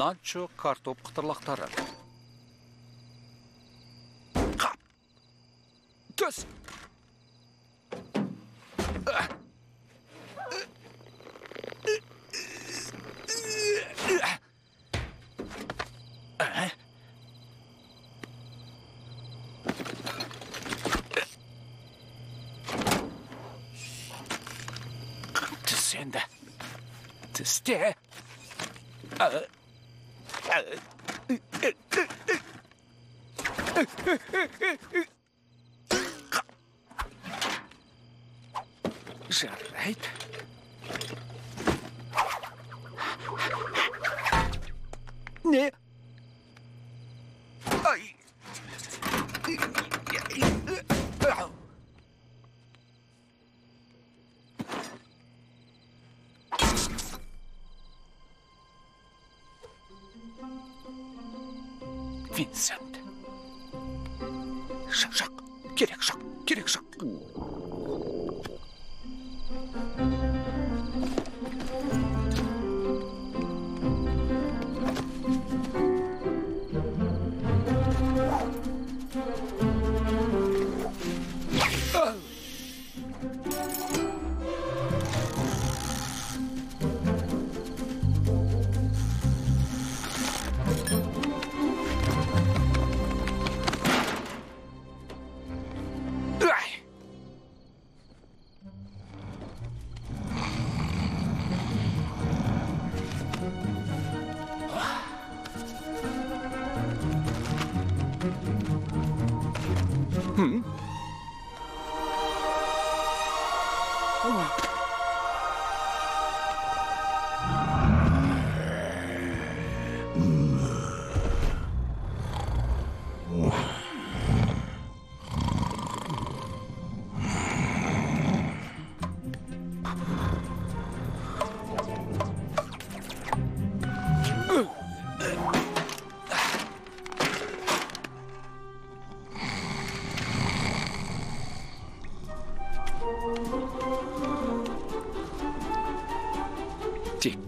начо картоп қытырлақтары. Қап төс! Түс енді. Түсте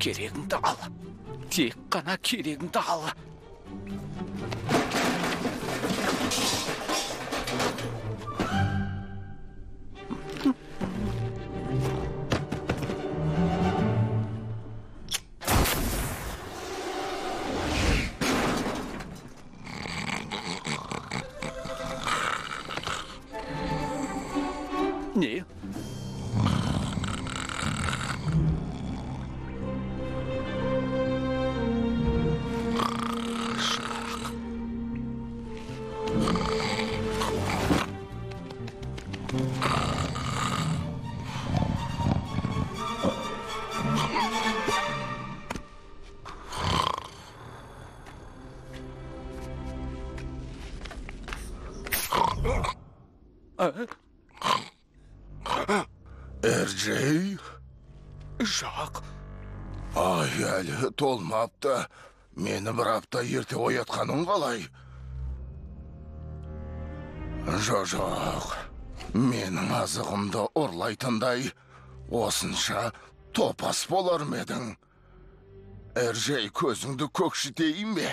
керегіңді ал. Тек қана керегіңді ал. Жоқ. Менің азығымды ұрлайтындай осынша топас болар ма едің? Эрджей көзіңді көкшітейін бе?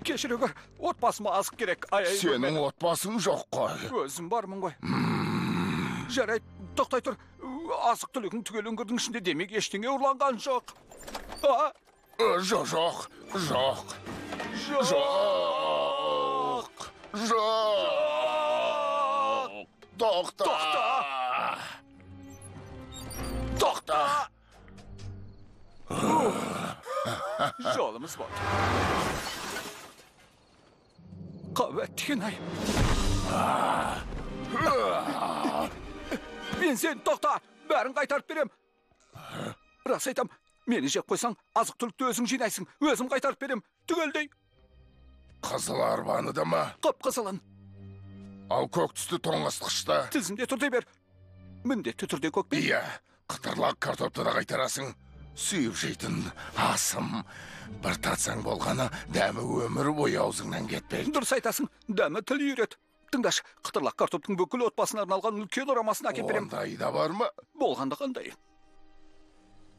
кешіре көр отбасыма азық керек ай ай Сенің отбасың жоқ қой. өзім бармын ғой жарайды тоқтай тұр азық түлігің түгел үңгірдің ішінде демек ештеңе ұрланған жоқ а Ö, Жоқ, жоқ, жоқ, жоқ, Тоқта! тоқта жолымыз болды қабаттеген ай мен сен тоқта бәрін қайтарып берем рас айтам мені жеп қойсаң азық түлікті өзің жинайсың өзім қайтарып берем түгелдей Қызыл арбаны да ма? қып қызылын ал көк түсті тоңазытқышта тізімде тұр дей бер міндетті түрде көкпе иә қытырлақ картопты да қайтарасың сүйіп жейтін асым. Бір татсаң болғаны дәмі өмір бойы аузыңнан кетпейді дұрыс айтасың. Дәмі тіл үйрет тыңдашы қытырлақ картоптың бүкіл отбасына арналған үлкен орамасын әкеп беремін ондай да бар ма? Болғанда қандай?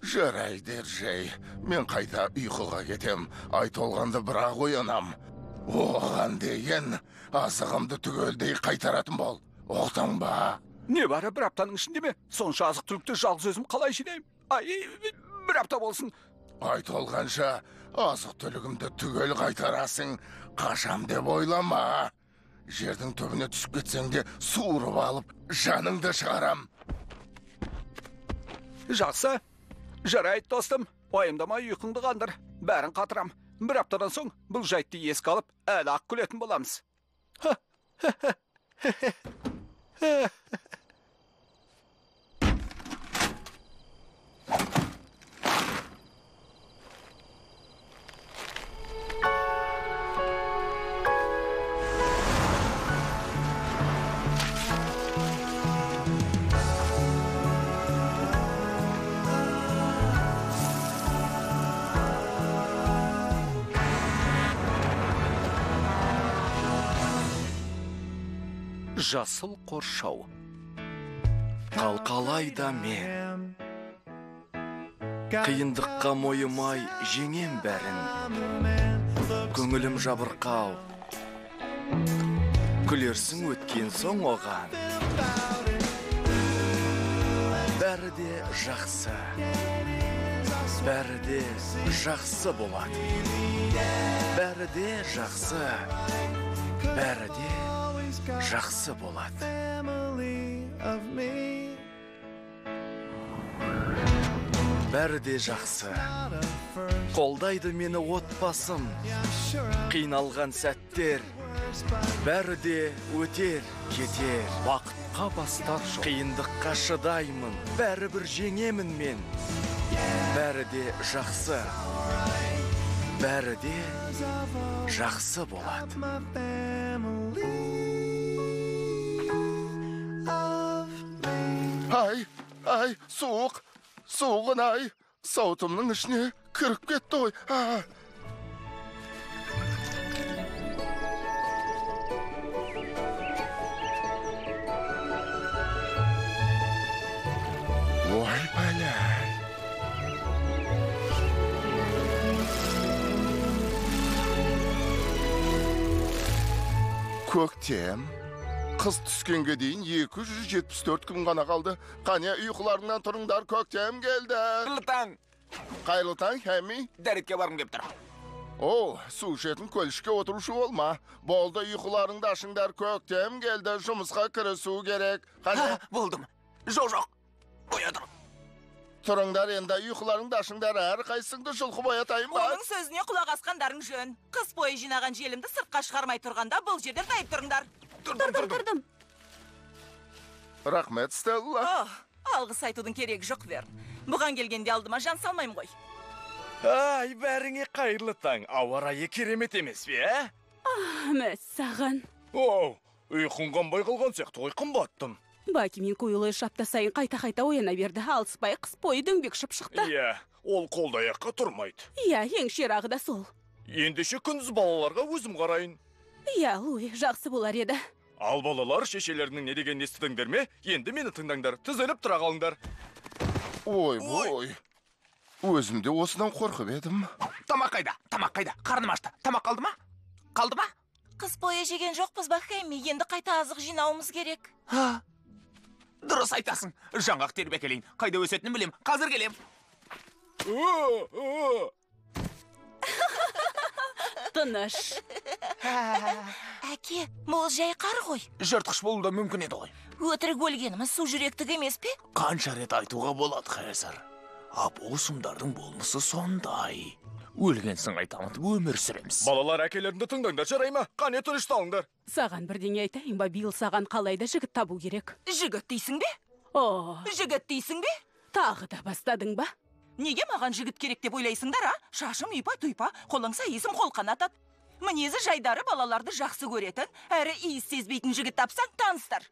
Жарайды ержей мен қайта ұйқыға кетем. Ай толғанда бірақ оянам. Оған деген азығымды түгелдей қайтаратын бол. Ұқтың ба? Небәрі бір аптаның ішінде ме? Сонша азық түлікті жалғыз өзім қалай жинаймын ай бір апта болсын. Ай толғанша азық түлігімді түгел қайтарасың қашам деп ойлама. Жердің түбіне түсіп кетсең де суырып алып жаныңды шығарам. Жақсы. Жарайды достым. Уайымдамай ұйқыңды қандыр бәрін қатырам. Бір аптадан соң бұл жайтты еске алып әлі ақ күлетін боламыз жасыл қоршау. Қалқалайда мен қиындыққа мойымай жеңем бәрін. Көңілім жабырқау. Күлерсің өткен соң оған. Бәрі де жақсы. Бәрі де жақсы болады. Бәрі де жақсы. Бәрі де жақсы болады. Бәрі де жақсы. Қолдайды мені отбасым. Қиналған сәттер бәрі де өтер кетер. Уақытқа бастар жол. Қиындыққа шыдаймын. Бәрібір жеңемін мен. Бәрі де жақсы. Бәрі де жақсы болады. Ай ай суық суығын ай. Сауытымның ішіне кіріп кетті ғой. А. ой көктем. Қыс түскенге дейін 274 күн ғана қалды. Қане ұйқыларыңнан тұрыңдар көктем келді. Қайырлы таң. Қайырлы таң хәми. Дәретке барғым келіп тұр. О су ішетін көлішке отырушы болма. Болды ұйқыларыңды ашыңдар көктем келді. Жұмысқа кірісу керек. Қане. Болдым. Жоқ жоқ. Қоя тұр тұрыңдар енді ұйқыларыңды ашыңдар. Әрқайсыңды жұлқып оятайын ба? Оның сөзіне құлақ асқандарың жөн. Қыс бойы жинаған желімді сыртқа шығармай тұрғанда бұл жерден тайып тұрыңдар. Тұрдым тұрдым тұрдым рахмет стелла. О алғыс айтудың керегі жоқ верн. Бұған келгенде алдыма жан салмаймын ғой. Ай бәріңе қайырлы таң. Ауа райы керемет емес пе ә? Мәссаған оу ұйқың қанбай қалған сияқты ғой қымбаттым баки мен койлы үш апта сайын қайта қайта ояна берді. Алыспай қыс бойы дөңбекшіп шықты. Иә ол қолды аяққа тұрмайды. Иә ең ширағы да сол. Ендеше күндіз балаларға өзім қарайын. Иә луи жақсы болар еді. Ал балалар шешелерінің не дегенін естідіңдер ме? Енді мені тыңдаңдар тізіліп тұра қалыңдар. Ой бой. Өзім де осыдан қорқып едім. Тамақ қайда? Тамақ қайда? Қарным ашты. Тамақ қалды ма? Қалды ма? Қыс бойы жеген жоқпыз ба хэмми енді қайта азық жинауымыз керек. Ха, дұрыс айтасың. Жаңғақ теріп әкелейін. Қайда өсетінін білем. Қазір келем. Тыныш. Әке бұл жай қар ғой. Жыртқыш болуы да мүмкін еді ғой. Өтірік өлгеніміз су жүректік емес пе? Қанша рет айтуға болады қазір а бұл сұмдардың болмысы сондай. Өлгенсің айтамын өмір сүреміз. Балалар әкелеріңді тыңдаңдар жарай ма? Қане тынышталыңдар саған бірдеңе айтайын ба биыл саған қалай да жігіт табу керек? Жігіт дейсің бе? О! Жігіт дейсің бе? Тағы да бастадың ба? Неге маған жігіт керек деп ойлайсыңдар а? Шашым ұйпа тұйпа қолың сайысым қолқан атады мінезі жайдары балаларды жақсы көретін әрі иіс сезбейтін жігіт тапсаң таныстыр.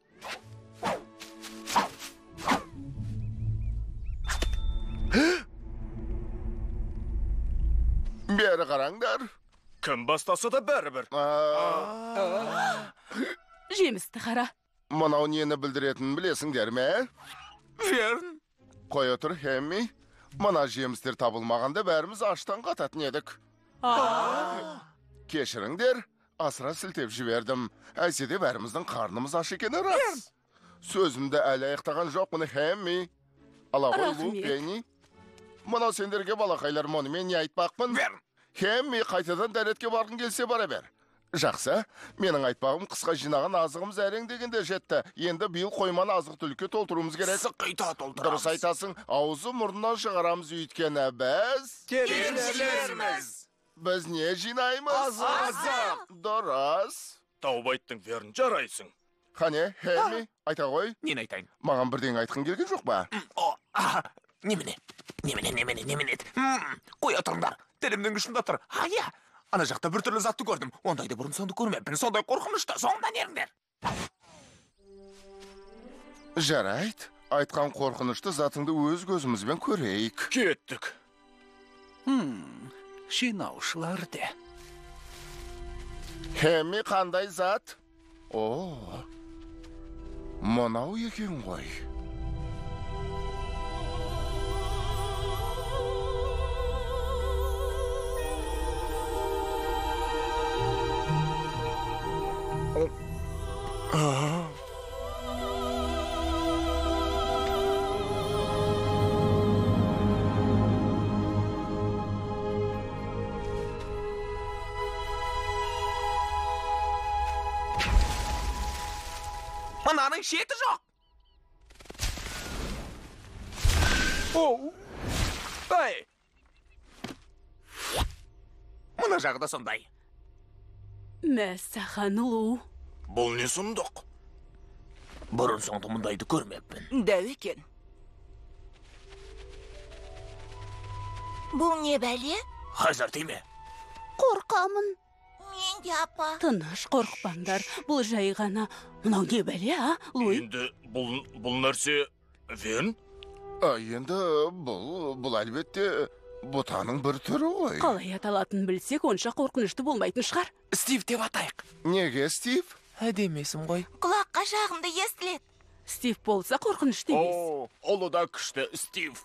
Бері қараңдар. Кім бастаса да бәрібір? Жемісті қара. Мынау нені білдіретінін білесіңдер ме? Верн қоя тұр хэмми. Мына жемістер табылмағанда бәріміз аштан қататын едік. Кешіріңдер асыра сілтеп жібердім. Әйтсе де бәріміздің қарнымыз аш екені рас. Сөзімді әлі аяқтаған жоқпын хэмми. Ала ғой лу пенни мынау сендерге балақайлар мұнымен не айтпақпын? Хэмми қайтадан дәретке барғың келсе бара бер. Жақсы. Менің айтпағым қысқа жинаған азығымыз әрең дегенде жетті. Енді биыл қойманы азық түлікке толтыруымыз керек. Қайта дұрыс толтырамыз айтасың. Аузы мұрнынан шығарамыз өйткені біз Келісеміз. біз не жинаймыз? Дұрыс. Тауып айттың верн жарайсың. Қане хэмми айта ғой. Нені айтайын? Маған бірдеңе айтқың келген жоқ па? Немене немене немене немене қоя тұрыңдар тілімнің ұшында тұр. А иә. Ана жақта біртүрлі затты көрдім ондайды бұрын соңды көрмеппін сондай қорқынышты соңынан еріңдер жарайды айтқан қорқынышты затыңды өз көзімізбен көрейік кеттік жинаушылар де хэмми қандай зат о мынау екен ғой мынаның шеті жоқ. Оу ай мына жағы да сондай. Мәссаған лу бұл не сұмдық? Бұрын соңды мұндайды көрмеппін. Дәу екен. Бұл не бәле? Хазар тиме қорқамын. Мен де апа. Тыныш қорықпаңдар. Бұл жай ғана. Мынау не бәле а? Луи енді бұл бұл нәрсе верн А, енді бұл бұл әлбетте бұтаның бір түрі ғой. Қалай аталатынын білсек онша қорқынышты болмайтын шығар. Стив деп атайық. Неге стив? Әдемесің ғой құлаққа жағымды естіледі стив болса қорқынышты емес ұлы да күшті стив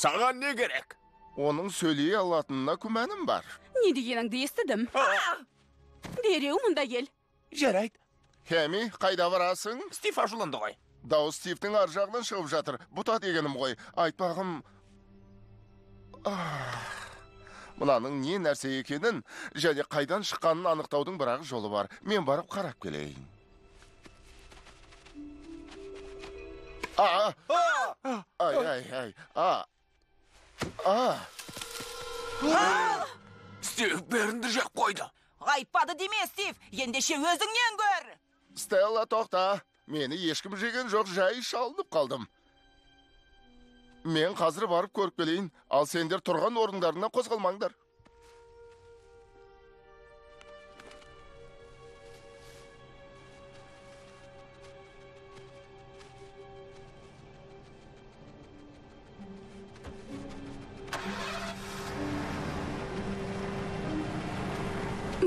саған не керек оның сөйлей алатынына күмәнім бар не дегеніңді естідім дереу мұнда кел жарайды хэмми қайда барасың стив ашуланды ғой дауыс стивтің ар жағынан шығып жатыр бұта дегенім ғой айтпағым Ах, мынаның не нәрсе екенін және қайдан шыққанын анықтаудың бірақ жолы бар. Мен барып қарап келейін. А ай ай ай а а. Стив берінді жеп қойды. Айтпады деме стив? Ендеше өзіңнен көр стелла тоқта. Мені ешкім жеген жоқ жай шалынып қалдым. Мен қазір барып көріп келейін ал сендер тұрған орындарынан қозғалмаңдар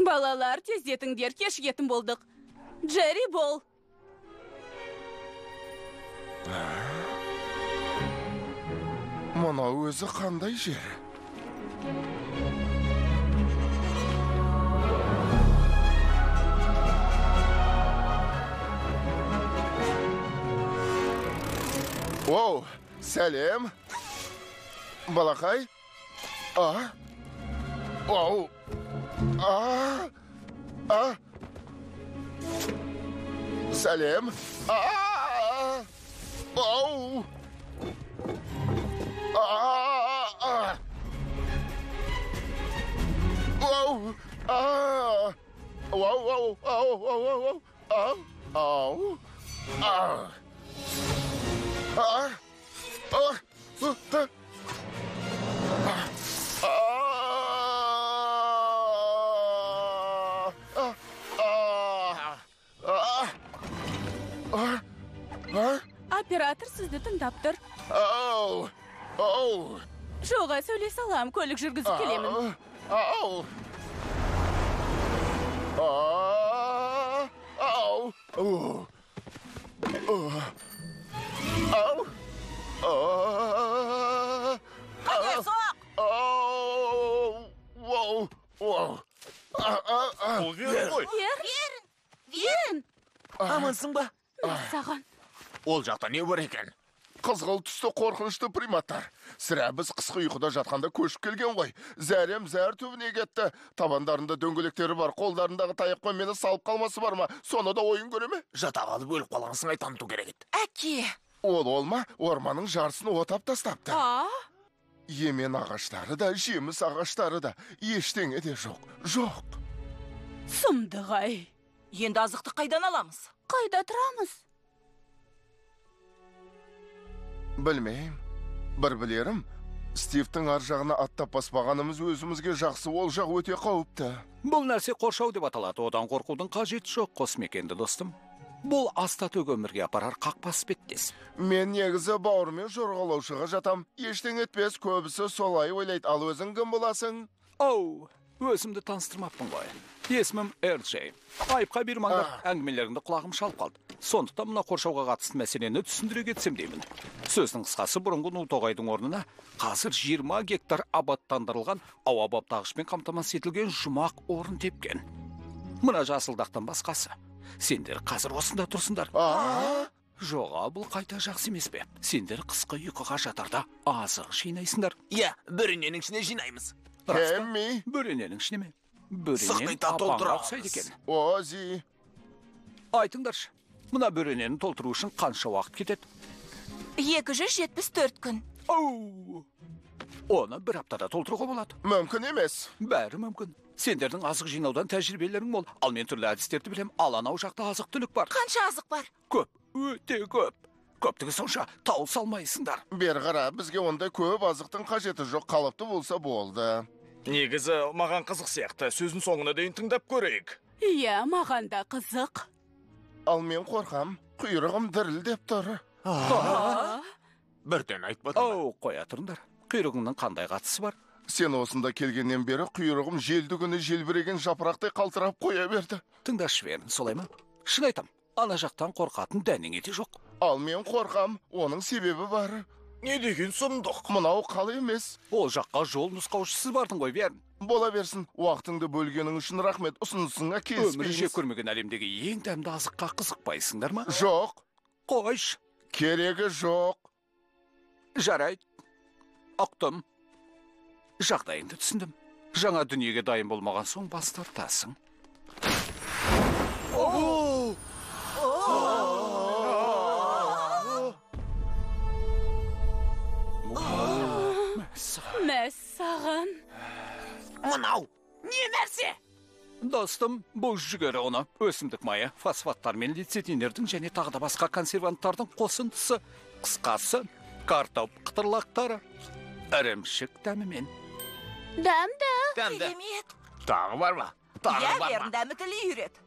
балалар тездетіңдер кешігетін болдық джерри бол мынау өзі қандай жер? Оу сәлем. Балақай. А? Оу а? А? Сәлем. А? Оу Оператор сізді тыңдап тұр. Ау! Ау жоға сөйлей салам көлік жүргізіп келемін. ау Қане, соқ! ау вау вау ол верн. Ғой амансың ба? Саған. Ол жақта не бар екен? Қызғылт түсті қорқынышты приматтар. Сірә біз қысқы ұйқыда жатқанда көшіп келген ғой. Зәрем зәр түбіне кетті. Табандарында дөңгелектері бар қолдарындағы таяқпен мені салып қалмасы бар ма? Соны да ойын көре ме? Жата қалып өліп қалған сыңай таныту керек еді. Әке, ол ол ма? Орманның жартысын отап тастапты. А? Емен ағаштары да жеміс ағаштары да. Ештеңе де жоқ. Жоқ. Сұмдық ай! Енді азықты қайдан аламыз? қайда тұрамыз? Білмеймін бір білерім стивтің ар жағына аттап баспағанымыз өзімізге жақсы ол жақ өте қауіпті. Бұл нәрсе қоршау деп аталады. Одан қорқудың қажеті жоқ қосмекенді достым бұл аста өмірге апарар қақпас беттес. Мен негізі бауырмен жорғалаушыға жатам. Ештеңе етпес көбісі солай ойлайды. Ал өзің кім боласың? Оу өзімді таныстырмаппын ғой есімім эрджей айыпқа бұйырмаңдар әңгімелеріңді құлағым шалып қалды сондықтан мына қоршауға қатысты мәселені түсіндіре кетсем деймін сөздің қысқасы бұрынғы нутоғайдың орнына қазір 20 гектар абаттандырылған ауа баптағышпен қамтамасыз етілген жұмақ орын тепкен мына жасылдақтан басқасы сендер қазір осында тұрсыңдар жоға бұл қайта жақсы емес пе сендер қысқы ұйқыға жатарда азық жинайсыңдар иә бөрененің ішіне жинаймыз кемми бөрененің ішіне ме бөренен Сықита апаңа толтырамыз. ұқсайды екен ози айтыңдаршы мына бөренені толтыру үшін қанша уақыт кетеді 274 күн. оу оны бір аптада толтыруға болады мүмкін емес бәрі мүмкін сендердің азық жинаудан тәжірибелерің мол ал мен түрлі әдістерді білем ал анау жақта азық түлік бар Қанша азық бар? көп өте көп көптігі сонша тау салмайсыңдар. Бері қара бізге ондай көп азықтың қажеті жоқ қалыпты болса болды. Негізі маған қызық сияқты. Сөзін соңына дейін тыңдап көрейік. Иә маған да қызық. Ал мен қорқам құйрығым дірілдеп тұр. Бірден айтпадың ба? оу қоя тұрыңдар. Құйрығыңның қандай қатысы бар? Сен осында келгеннен бері құйрығым желді күні желбіреген жапырақтай қалтырап қоя берді. Тыңдашы верін солай ма? Шын айтам ана жақтан қорқатын дәнеңе де жоқ. Ал мен қорқам оның себебі бар. Не деген сұмдық? Мынау қал емес. Ол жаққа жол нұсқаушысы бардың ғой верін бола берсін уақытыңды бөлгенің үшін рахмет. Ұсынысыңа өмірі келіспейміз жек көрмеген әлемдегі ең дәмді азыққа қызықпайсыңдар ма? Жоқ. Қойш керегі жоқ. Жарайды. Ұқтым. Жағдайыңды түсіндім. Жаңа дүниеге дайын болмаған соң бас тартасың. Мәссаған. мынау не нәрсе? Достым бұл жүгері ұны өсімдік майы фосфаттар мен лецитиндердің және тағы да басқа консерванттардың қосындысы қысқасы картоп қытырлақтары ірімшік дәмімен дәмді дәмді Керемет. тағы бар ма? Тағы Иә, бар ма? верн дәмі тілі үйрет.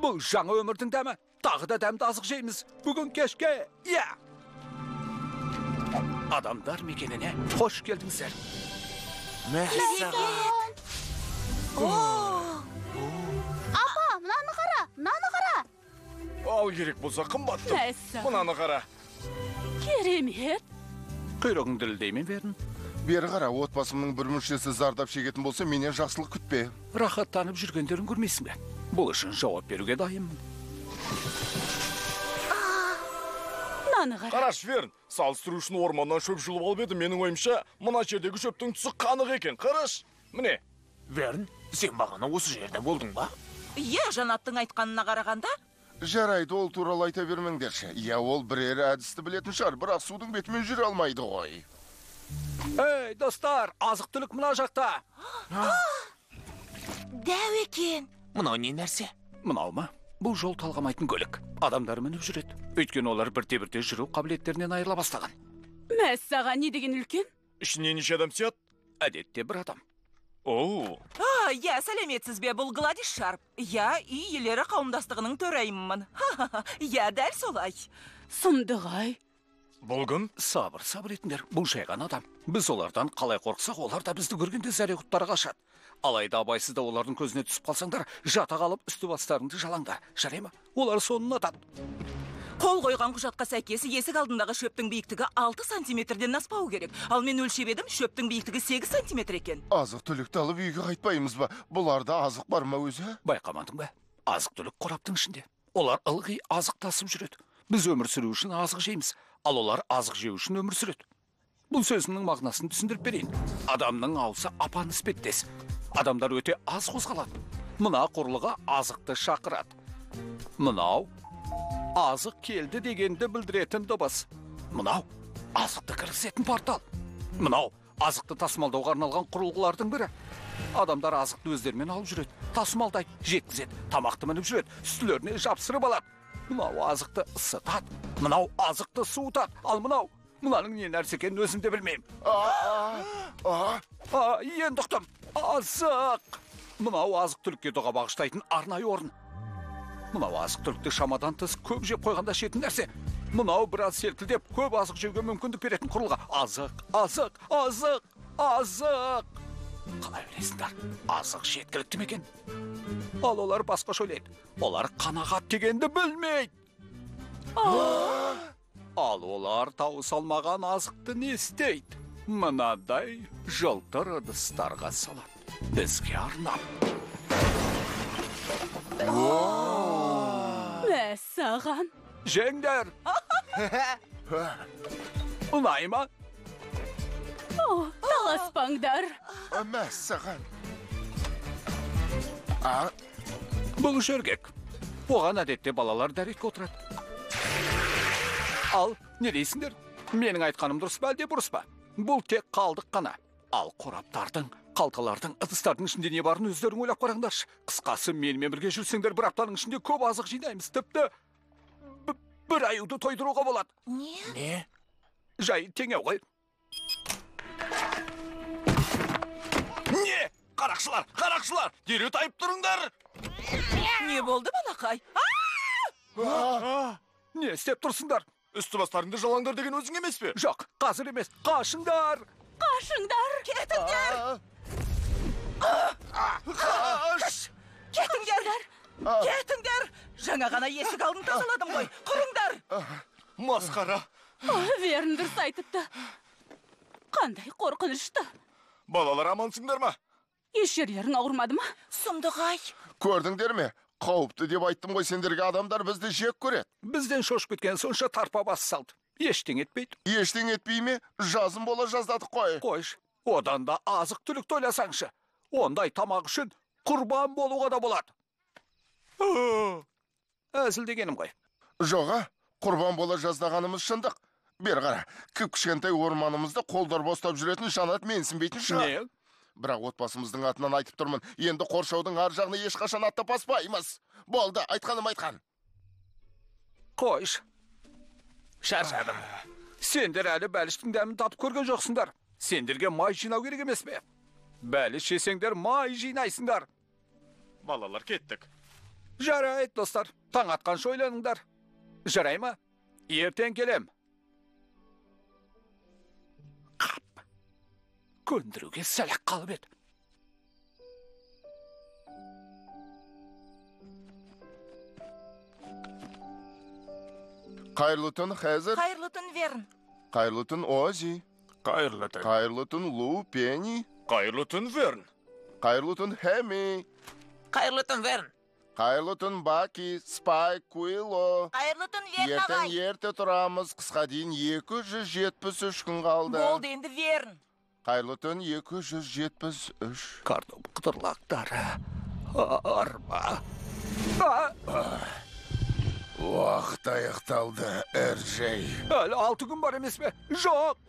бұл жаңа өмірдің дәмі тағы да дәмді азық жейміз. Бүгін кешке иә! Адамдар мекеніне қош келдіңіздер мәссаған апа мынаны қара мынаны қара ал керек болса қымбаттым мәссаған мынаны қара керемет құйрығың дірілдей ме верін бері қара отбасымның бір мүшесі зардап шегетін болса менен жақсылық күтпе рахаттанып жүргендерін көрмейсің бе? Бұл үшін жауап беруге дайынмын. Мынаны қара қарашы верн салыстыру үшін орманнан шөп жұлып алып едім менің ойымша мына жердегі шөптің түсі қанық екен қарашы міне. Верн сен бағана осы жерде болдың ба? Иә, жанаттың айтқанына қарағанда, жарайды ол туралы айта бермеңдерші. Иә ол бірер әдісті білетін шығар бірақ судың бетімен жүре алмайды ғой. Ей достар азық түлік мына жақта. Дәу екен. мынау не нәрсе? Мынау ма? Бұл жол талғамайтын көлік. Адамдар мініп жүреді. Өйткені олар бірте бірте жүру қабілеттерінен айырыла бастаған. Мәссаған не деген үлкен? Ішіне неше адам сияды? Әдетте бір адам. Оу! А, иә, сәлеметсіз бе, бұл Гладис Шарп. Иә, үй иелері қауымдастығының төрайымымын. Иә, дәл солай. сұмдық ай. Бұл кім сабыр сабыр етіңдер бұл жай ғана адам. Біз олардан қалай қорықсақ олар да бізді көргенде зәре құттары қашады алайда абайсызда олардың көзіне түсіп қалсаңдар жата қалып үсті бастарыңды жалаңдар. Жарай ма? Олар соны ұнатады қол қойған құжатқа сәйкес есік алдындағы шөптің биіктігі 6 сантиметрден аспауы керек. Ал мен өлшеп едім шөптің биіктігі 8 сантиметр екен. Азық түлікті алып үйге қайтпаймыз ба? Бұларда азық бар ма өзі? Байқамадың ба? Азық түлік қораптың ішінде. Олар ылғи азық тасып жүреді. Біз өмір сүру үшін азық жейміз ал олар азық жеу үшін өмір сүреді. Бұл сөзімнің мағынасын түсіндіріп берейін. Адамның аузы апан іспеттес. Адамдар өте аз қозғалады. Мына құрылғы азықты шақырады. Мынау азық келді дегенді білдіретін дыбыс. Мынау азықты кіргізетін портал. Мынау азықты тасымалдауға арналған құрылғылардың бірі. Адамдар азықты өздерімен алып жүреді тасымалдайды жеткізеді тамақты мініп жүреді үстілеріне жапсырып алады. Мынау азықты ысытады мынау азықты суытады. Ал мынау мынаның не нәрсе екенін өзім де білмеймін енді ұқтым азық мынау азық түлікке дұға бағыштайтын арнайы орын мынау азық түлікті шамадан тыс көп жеп қойғанда ішетін нәрсе мынау біраз селкілдеп көп азық жеуге мүмкіндік беретін құрылғы азық азық азық азық қалай білесіңдер азық жеткілікті ме екен ал олар басқаша ойлайды олар қанағат дегенді білмейді ал олар тауыса алмаған азықты не істейді? Мынадай жылтыр ыдыстарға салады. Бізге арнап. Мәссаған жеңдер. Ұнай ма? О таласпаңдар мәссаған а? Бұл жөргек оған әдетте балалар дәретке отырады. Ал не дейсіңдер менің айтқаным дұрыс па әлде бұрыс па? Бұл тек қалдық қана. Ал қораптардың қалталардың ыдыстардың ішінде не барын өздерің ойлап қараңдаршы. Қысқасы менімен бірге жүрсеңдер бір аптаның ішінде көп азық жинаймыз. Тіпті бір аюды тойдыруға болады не? Не? Жай теңеу ғой не? Қарақшылар қарақшылар дереу тайып тұрыңдар. Не болды балақай? Не істеп тұрсыңдар? Үсті бастарыңды жалаңдар деген өзің емес пе жоқ қазір емес қашыңдар қашыңдар кетіңдер кетіңдер кетіңдер жаңа ғана есік алдын тазаладым ғой құрыңдар масқара верн дұрыс айтыпты қандай қорқынышты балалар амансыңдар ма еш жерлерің ауырмады ма сұмдық-ай көрдіңдер ме қауіпті деп айттым ғой сендерге адамдар бізді жек көреді. Бізден шошып кеткен сонша тарпа бас салды. Ештеңе етпейді. Ештеңе етпей ме? Жазым бола жаздадық қой. Қойшы одан да азық түлікті ойласаңшы. Ондай тамақ үшін құрбан болуға да болады. Әзілдегенім ғой. Жоға құрбан бола жаздағанымыз шындық. Бер қара кіп кішкентай орманымызды қолдар бостап жүретін жанат менсінбейтін шығар. Не? Бірақ отбасымыздың атынан айтып тұрмын енді қоршаудың ар жағына ешқашан аттап баспаймыз. Болды айтқаным айтқан. Қойшы шаршадым. Сендер әлі бәліштің дәмін татып көрген жоқсыңдар. Сендерге май жинау керек емес пе? Бәліш жесеңдер май жинайсыңдар. Балалар кеттік. Жарайды достар. Таң атқанша ойланыңдар? Жарай ма? Ертең келем. қап көндіруге сәл ақ қалып еді қайырлы түн хәзір қайырлы түн верн қайырлы түн ози қайырлы түн қайырлы түн лу пенни қайырлы түн верн қайырлы түн хэми қайырлы түн верн қайырлы түн баки спайк куило қайырлы түн верн ертең ерте тұрамыз қысқа дейін 273 күн қалды болды енді верн қайырлы түн 273 картоп қыдырлақтары арба уақыт аяқталды әржей әлі алты күн бар емес пе жоқ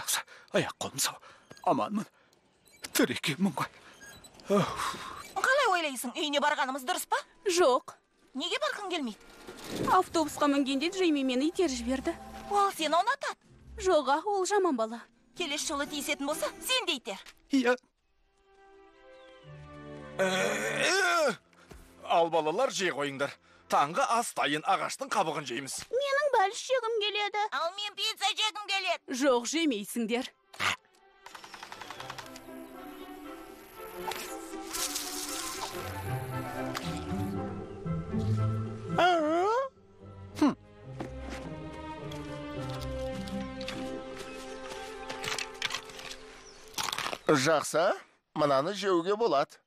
жақсы аяқ қолым сау аманмын тірі екенмін ғой қалай ойлайсың үйіне барғанымыз дұрыс па жоқ неге барғың келмейді автобусқа мінгенде джейми мені итеріп жіберді ол сені ұнатады. Жоға ол жаман бала. Келесі жолы тиісетін болса сен де итер. Иә ал балалар жей қойыңдар. Таңғы астайын ағаштың қабығын жейміз. Менің бәліш жегім келеді. Ал мен пицца жегім келеді. жоқ жемейсіңдер. Жақсы. Мынаны жеуге болады.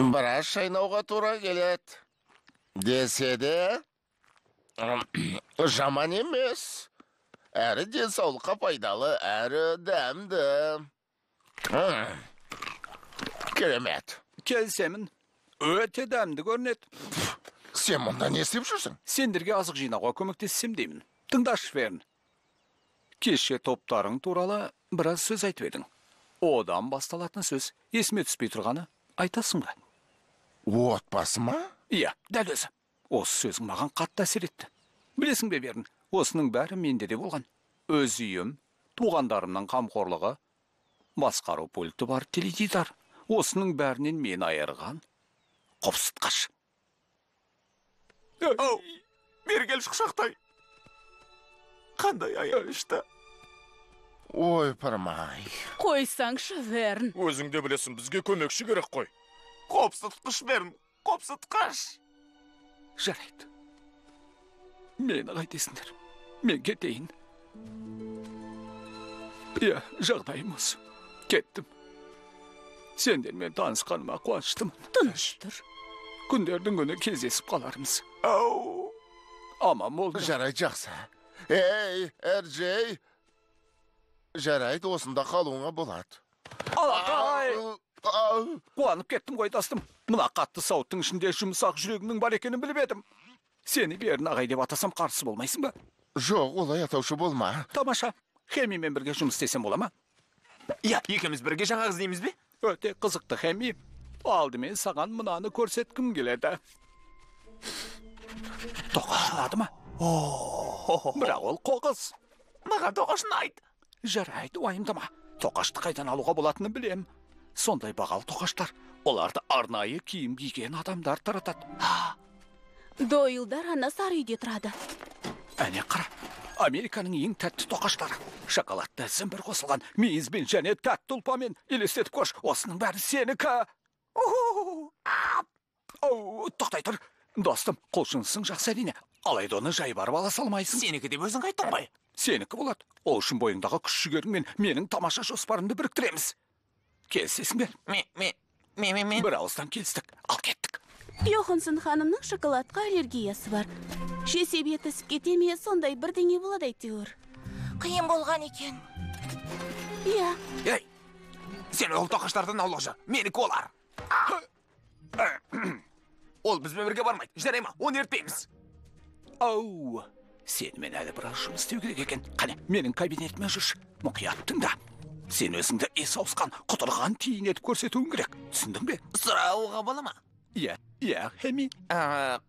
Біраз шайнауға тура келеді десе де жаман емес. Әрі денсаулыққа пайдалы әрі дәмді. Керемет. Келісемін. Өте дәмді көрінеді. Сен мұнда не істеп жүрсің? Сендерге азық жинауға көмектессем деймін. Тыңдашы верн кеше топтарың туралы біраз сөз айтып едің. Одан басталатын сөз есіме түспей тұрғаны айтасың ба отбасы ма? Иә дәл өзі. Осы сөзің маған қатты әсер етті. Білесің бе верн осының бәрі менде де болған. Өз үйім туғандарымның қамқорлығы басқару пульті бар теледидар. Осының бәрінен мені айырған құпсытқыш оу бері келші құшақтай қандай аянышты ой пырмай қойсаңшы верн. Өзің де білесің бізге көмекші керек қой. Қопсытқыш берін қопсытқыш жарайды. Мені қайтесіңдер. Мен кетейін. Иә жағдайым осы. Кеттім. Сендермен танысқаныма қуаныштымын. Тыныш тұр. Күндердің күні кездесіп қалармыз. Оу аман бол жарайды жақсы. Ей эрджей жарайды осында қалуыңа болады. Алақай қуанып кеттім ғой достым мына қатты сауыттың ішінде жұмсақ жүрегімнің бар екенін біліп едім. Сені берін ағай деп атасам қарсы болмайсың ба? Жоқ олай атаушы болма. Тамаша хэмимен бірге жұмыс істесем бола ма? Иә екеуміз бірге жаңа іздейміз бе? Өте қызықты хэмми алдымен саған мынаны көрсеткім келеді. Ұнады ма? Бірақ ол қоқыс маған тоқашын айт жарайды уайымдама тоқашты қайдан алуға болатынын білем сондай бағалы тоқаштар оларды арнайы киім киген адамдар таратады дойлдар ана сары үйде тұрады әне қара американың ең тәтті тоқаштары шоколадты зімбір қосылған мейізбен және тәтті ұлпамен елестетіп көрші осының бәрі сенікі тоқтай тұр достым құлшынысың жақсы әрине алайда оны жай барып ала салмайсың. Сенікі деп өзің айттың ғой. сенікі болады. Ол үшін бойыңдағы күш жігерің мен менің тамаша жоспарымды біріктіреміз. Келісесің бе? Мен мен мен бір ауыздан келістік. Ал кеттік. Йохансон ханымның шоколадқа аллергиясы бар. Жесе беті ісіп кете ме сондай бірдеңе болады әйтеуір Қиын болған екен. иә. Ей сен ол тоқаштардан аулақшы менікі олар. Ол бізбен бірге бармайды жарай ма оны ертпейміз ау сенімен әлі біраз жұмыс істеу керек екен. Қане менің кабинетіме жүрші мұқият тыңда сен өзіңді ес ауысқан құтырған тиін етіп көрсетуің керек. Түсіндің бе? Сұрауға бола ма? Иә иә хеми.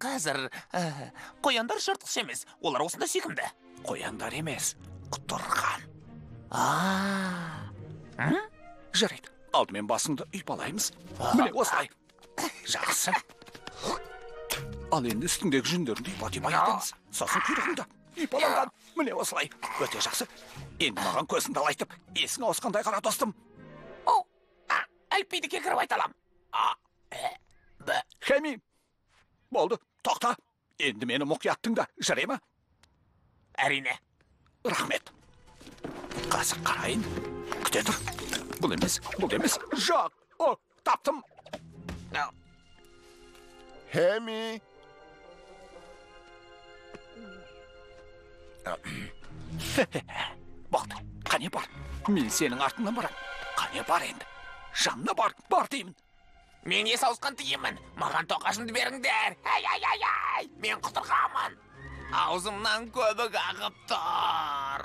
Қазір қояндар жыртқыш емес олар осында сүйкімді. Қояндар емес құтырған. А жарайды алдымен басыңды ұйпалаймыз. Міне осылай. Жақсы. Ал енді үстіңдегі жүндеріңді түйпа етеміз сосын құйрығыңды ұйпаланған міне осылай өте жақсы енді маған көзіңді алайтып есің ауысқандай қара достым о әліпбиді кекіріп айта аламын а б хеми болды тоқта енді мені мұқият тыңда жарай ма әрине рахмет қазір қарайын күте тұр бұл емес бұл емес жоқ о таптым хеми болды қане бар. Мен сенің артыңнан барам. Қане бар енді. Жанына бар бар деймін. Мен ес ауысқан тиемін? Маған тоқашымды беріңдер. Ай ай ай ай мен құтырғанмын. Аузымнан көбік ағып тұр.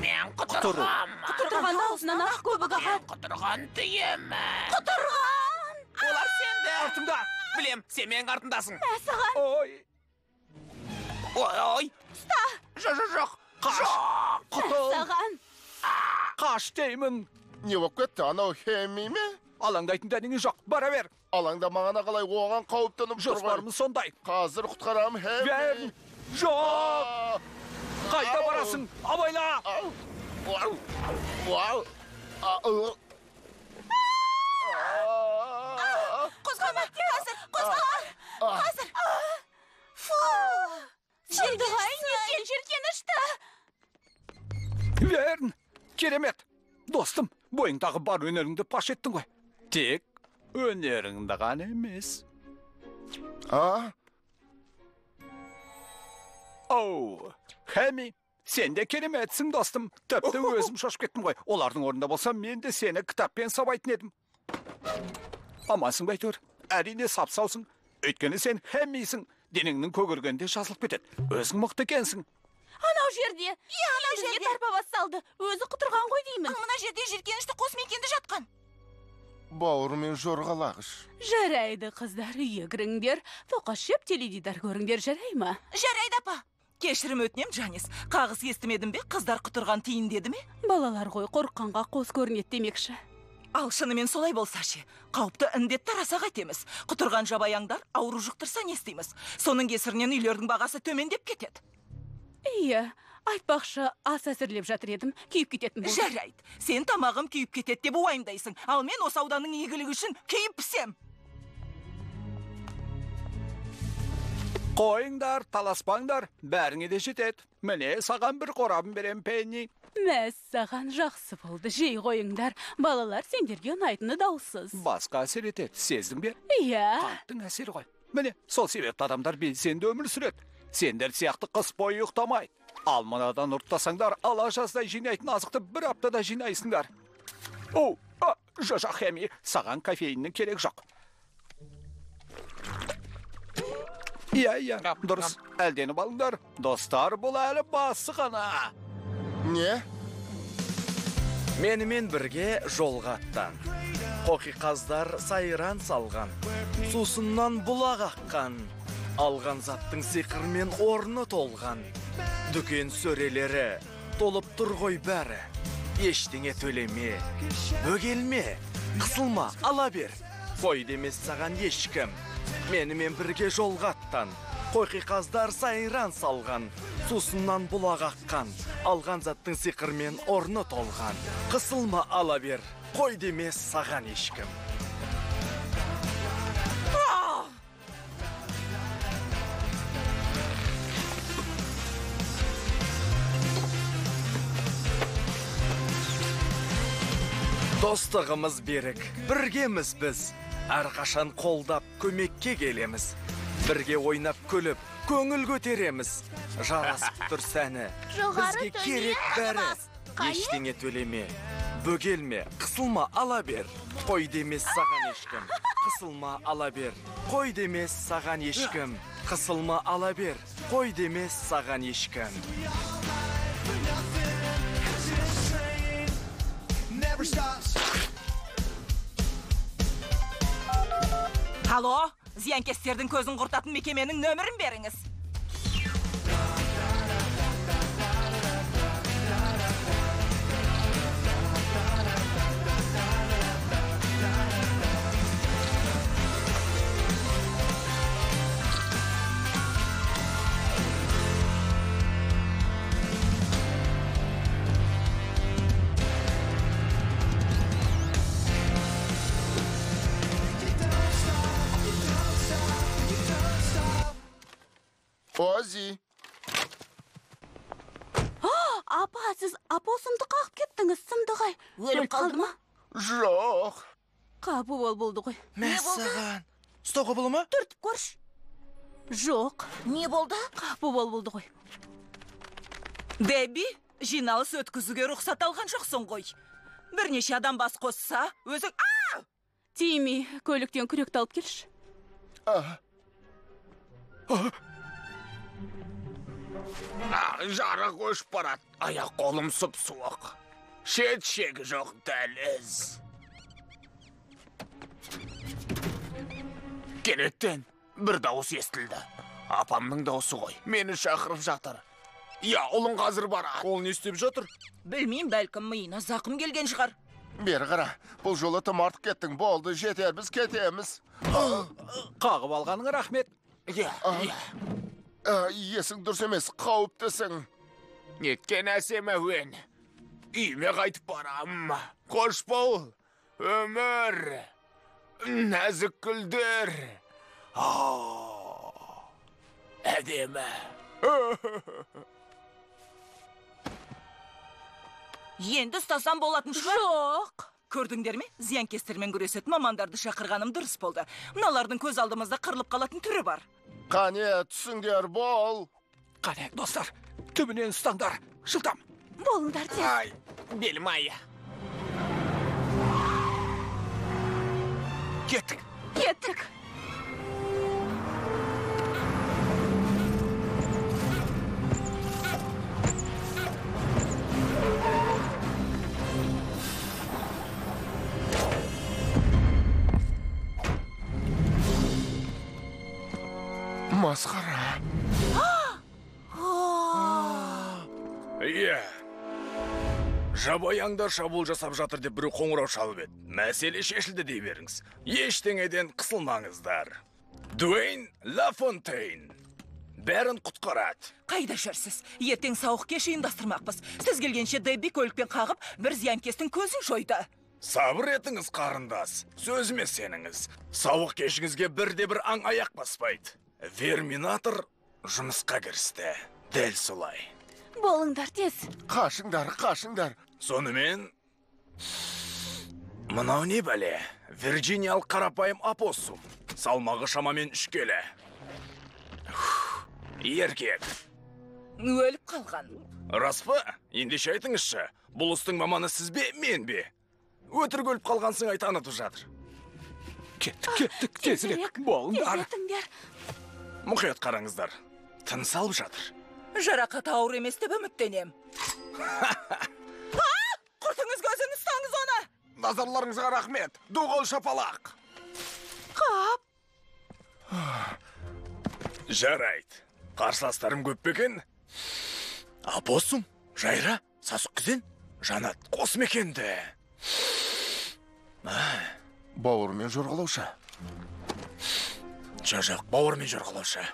Мен құтырғанмын. Құтырғанда аузынан ақ көбік ағады. Мен құтырған тиемін. Құтырған! Олар сенді. Артымда. Білем сен менің артымдасың. Саған? Ой. Ой ой. Жоқ жоқ қаш құтыл саған қаш деймін не болып кетті анау хэмми ме алаңдайтын дәнеңе жоқ бара бер алаңдамағана қалай оған қауіптеніп ғой жоспарымыз сондай қазір құтқарам верн хэмми жоқ қайда барасың абайла Ау. Уау. Уау. Ау. А. Қозғалма, қазір, қозғала. Қазір. Фу. Шындығай неткен жеркенішті верн керемет. Достым. Бойыңдағы бар өнеріңді паш еттің ғой. Тек өнеріңді ғана емес. А? оу хәми сен де кереметсің достым. Тіпті өзім шошып кеттім ғой. Олардың орнында болсам мен де сені кітаппен сабайтын едім. Амансың ба әйтеуір? Әрине сап саусың өйткені сен хәммисің денеңнің көгергенде жазылып кетеді. Өзің мықты екенсің. Анау жерде. Иә, анау жерде. тарпа салды. Өзі құтырған ғой деймін. Мына жерде жеркенішті қос мекенді жатқан. бауырымен жорғалағыш. Жарайды қыздар үйге кіріңдер тоқаш жеп теледидар көріңдер жарай ма? Жарайды апа. кешірім өтінем жанес қағыс естімедің бе қыздар құтырған тиын деді ме? Балалар ғой қорыққанға қос көрінеді демекші. Ал шынымен солай болса ше қауіпті індет тараса қайтеміз құтырған жабайаңдар ауру жұқтырса не істейміз? Соның кесірінен үйлердің бағасы төмендеп кетеді. Иә айтпақшы ас әзірлеп жатыр едім күйіп кететін болды. Жарайды сен тамағым күйіп кетеді деп уайымдайсың. Ал мен осы ауданның игілігі үшін күйіп пісем. Қойыңдар таласпаңдар бәріңе де жетеді. Міне саған бір қорабын берем пенни. Мәссаған жақсы болды. Жей қойыңдар. Балалар сендерге ұнайтыны даусыз. Басқа әсер етеді. Сездің бе? Иә. Қанттың әсері ғой. Міне сол себепті адамдар белсенді өмір сүреді. Сендер сияқты қыс бойы ұйықтамайды ал мынадан ұрттасаңдар ала жаздай жинайтын азықты бір аптада жинайсыңдар. Оу а, жо жоқ хәми саған кофеиннің керек жоқ. Иә иә дұрыс. әлденіп алыңдар. Достар бұл әлі басы ғана. Не? Менімен бірге жолға аттан. Қоқиқаздар сайран салған. Сусыннан бұлақ аққан. Алған заттың сиқырмен орны толған. Дүкен сөрелері толып тұр ғой бәрі. Ештеңе төлеме бөгелме қысылма ала бер. Қой демес саған ешкім. Менімен бірге жолға аттан. Қоқиқаздар сайран салған. Сусыннан бұлақ аққан. Алған заттың сиқырмен орны толған. Қысылма ала бер қой демес саған ешкім. Достығымыз берік біргеміз біз. Әрқашан қолдап көмекке келеміз. Бірге ойнап күліп көңіл көтереміз. Жарасып тұр сәні. Жоғары бізге керек бәрі. ештеңе төлеме. Бөгелме қысылма ала бер. Қой демес саған ешкім. Қысылма ала бер. Қой демес саған ешкім. Қысылма ала бер. Қой демес саған ешкім. Алло? Зиянкестердің көзін құртатын мекеменің нөмірін беріңіз. Ози апа сіз апосымды қағып кеттіңіз сымдығай Өліп қалды ма? жоқ. Қапы бол болды ғой. Мәссаған. Ұстауға бола ма? Түртіп көрші. Жоқ. Не болды? қапы бол болды ғой. Дебби жиналыс өткізуге рұқсат алған жоқсың ғой. Бірнеше адам бас қосса өзің а! Тимей көліктен күректі алып келші. А, жарық өшіп барады аяқ қолым сұп суық шет шегі жоқ дәліз. Кенеттен бір дауыс естілді. Апамның дауысы ғой. Мені шақырып жатыр. Иә ұлың қазір барады ол не істеп жатыр? Білмеймін бәлкім миына зақым келген шығар. Бері қара. Бұл жолы тым артық кеттің. Болды жетерміз кетеміз. Қағып алғаныңа рахмет. Иә, иә. Ә, есің дұрыс емес қауіптісің Неткен әсем әуен. Үйіме қайтып барам. Қош бол, өмір. Нәзік гүлдер. Әдемі. Енді ұстасам болатын шығар. Жоқ. Көрдіңдер ме? Зиянкестермен күресетін мамандарды шақырғаным дұрыс болды. Мыналардың көз алдымызда қырылып қалатын түрі бар. Қане түсіңдер бол Қане, достар, түбінен ұстаңдар. Жылдам. болыңдар тез Ай, белім ай. Кеттік. кеттік масқара Иә. Жабайы аңдар шабуыл жасап жатыр деп біреу қоңырау шалып еді. Мәселе шешілді дей беріңіз. Ештеңеден қысылмаңыздар. Дуэйн Лафонтейн. Бәрін құтқарады. Қайда жүрсіз? Ертең сауық кеш ұйымдастырмақпыз. Сіз келгенше Дебби көлікпен қағып, бір зиянкестің көзін жойды. Сабыр етіңіз қарындас. Сөзіме сеніңіз. Сауық кешіңізге бірде бір аң аяқ баспайды. Верминатор жұмысқа кірісті. Дәл солай. болыңдар тез қашыңдар қашыңдар Сонымен... Мынау не бәле? Вирджиниялық қарапайым апоссум. Салмағы шамамен үш келі. Ух, Еркек. Өліп қалған. Рас па? Ендеше айтыңызшы, бұл істің маманы сіз бе, мен бе? Өтірік өліп қалғансың ай танытып жатыр. Кеттік, кеттік, тезірек. Болыңдар. Мұқият қараңыздар. Тыныс алып жатыр. Жарақат ауыр емес деп үміттенем. Құртыңыз көзін ұстаңыз оны. Назарларыңызға рахмет. Дуғыл шапалақ. Жарайды. Қарсыластарым көп пе екен? Апоссум, жайра, сасық күзен, жанат, қос мекенді. бауырмен жорғалаушы Жо-жоқ, бауырмен жорғалаушы.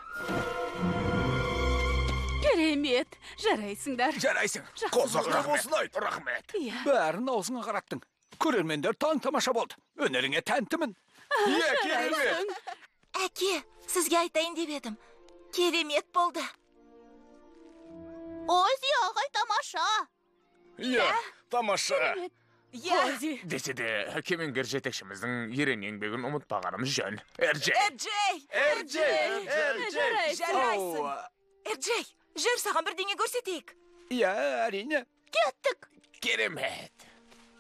керемет жарайсыңдар Жарайсың. Жақсы Қозақ болды. рахмет. Иә Бәрін аузыңа қараттың. Көрермендер таң тамаша болды. Өнеріңе тәнтімін. Иә, керемет. Әке, сізге айтайын деп едім. Керемет болды. ози ағай тамаша Иә, тамаша. Иә. Десе де, кемеңгер жетекшіміздің ерен еңбегін ұмытпағанымыз жөн. Эрджей. Эрджей! Эрджей, Эрджей. Жарайсың. Эрджей, жүр саған бірдеңе көрсетейік. Иә, әрине. кеттік Керемет.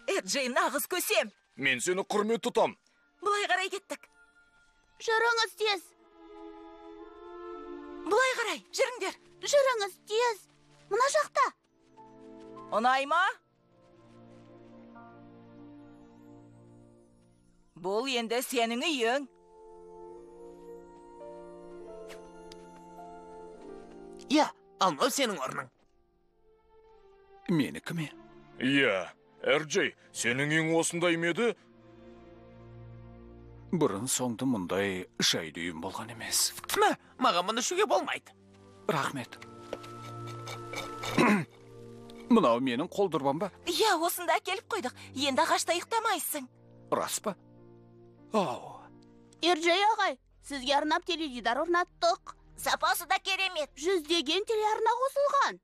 Эрджей нағыз көсем. Мен сені құрмет тұтам. Бұлай қарай кеттік. жүріңіз тез Бұлай қарай, жүріңдер. жүріңіз тез мына жақта Ұнай ма? Бұл енді сенің үйің. Иә, анау сенің орның. Менікі ме? Иә, Эрджей, сенің ең осындай меді? Бұрын соңды мұндай жайлы үйім болған емес. Мә, маған мұны ішуге болмайды. Рахмет. Мынау менің қолдырбам ба? Иә, осында әкеліп қойдық. Енді ағашта ұйықтамайсың. Рас па? Ау, ерджей ағай сізге арнап теледидар орнаттық Сапасы да керемет. жүздеген телеарна қосылған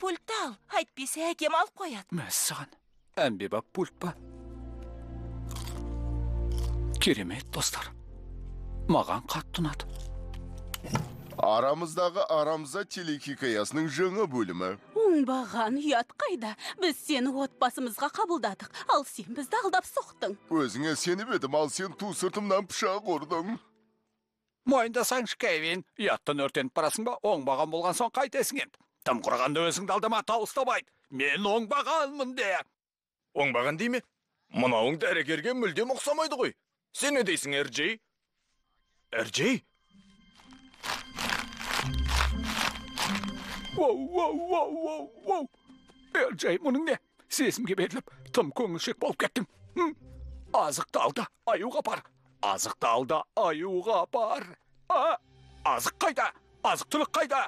Пультты ал, әйтпесе әкем алып қояды. мәссаған. Әмбебап пульт па? Керемет, достар. Маған қатты ұнады. Арамыздағы арамза телехикаясының жаңа бөлімі оңбаған ұят қайда біз сені отбасымызға қабылдадық ал сен бізді алдап соқтың өзіңе сеніп едім ал сен ту сыртымнан пышақ ұрдың Мойындасаңшы, Кевин, ұяттан өртеніп барасың ба, оңбаған болған соң қайтесің енді. Тым құрғанда өзіңді алдама тауыстамайды. Мен оңбағанмын де. Оңбаған дей ме? Мынауың дәрігерге мүлдем ұқсамайды ғой. Сен не дейсің, Эрджей? Эрджей? Воу, воу, воу, воу, воу. Элджей, мұның не? сезімге беріліп тым көңілшек болып кеттің Хм. азықты алда аюға апар азықты алда аюға апар а азық қайда азық түлік қайда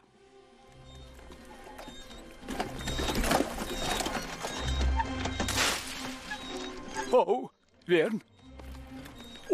оу верн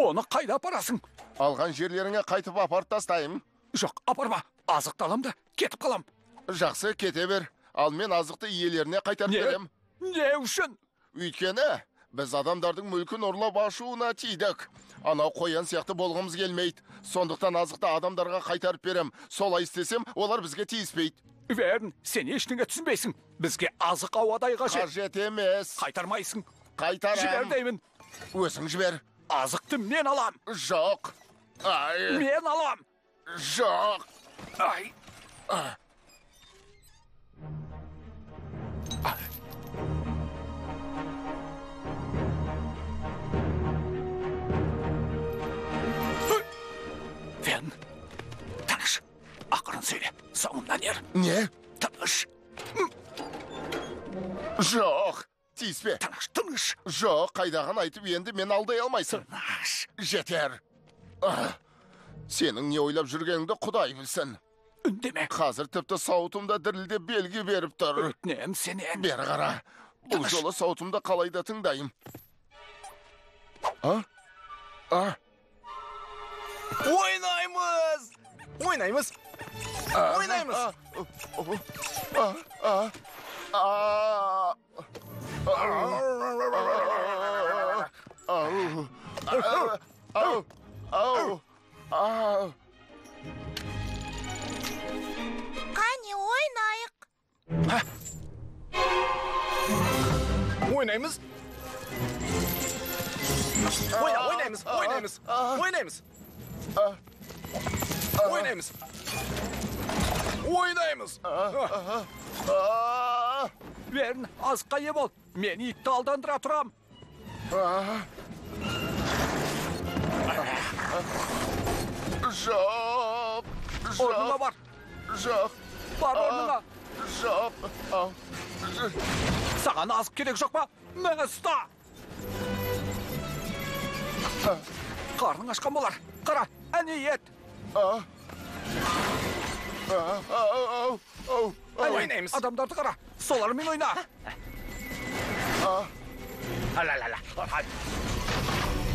оны қайда апарасың алған жерлеріңе қайтып апарып тастаймын жоқ апарма азықты алам да кетіп қалам жақсы кете бер. Ал мен азықты иелеріне қайтарып не? берем. Не үшін? Өйткені біз адамдардың мүлкін ұрлап ашуына тидік. Анау қоян сияқты болғымыз келмейді. Сондықтан азықты адамдарға қайтарып берем. Солай істесем олар бізге тиіспейді. Верн сен ештеңе түсінбейсің. Бізге азық ауадай қажет. Қажет емес. Қайтармайсың. Жібер қайтарам деймін өзің жібер. Азықты мен алам. Жоқ. Ай. Мен алам. Жоқ. Ай. Ақырын сөйле. Соңымнан ер. не Тыныш, жоқ тиіспе тыныш, тыныш. жоқ қайдағын айтып енді мен алдай алмайсың Тыныш. жетер сенің не ойлап жүргеніңді құдай білсін Үндеме. қазір тіпті сауытымда дірілдеп белгі беріп тұр Өтінем сенен. бері қара бұл жолы сауытымды қалай да а а ойнаймыз ойнаймыз ойнаймыз а, а, а, а, ау, ау, ау, ау. қане ойнайық ойнаймыз Верн, азыққа ие бол. Мен итті алдандыра тұрам. а. жоқ Орнына жоқ бар. жоқ Бар орнына. жоқ. Саған азық керек жоқ па? Мені ұста. Қарның ашқан болар. Қара, әне ет. Ойнаймыз Адамдарды қара. Солармен ойна.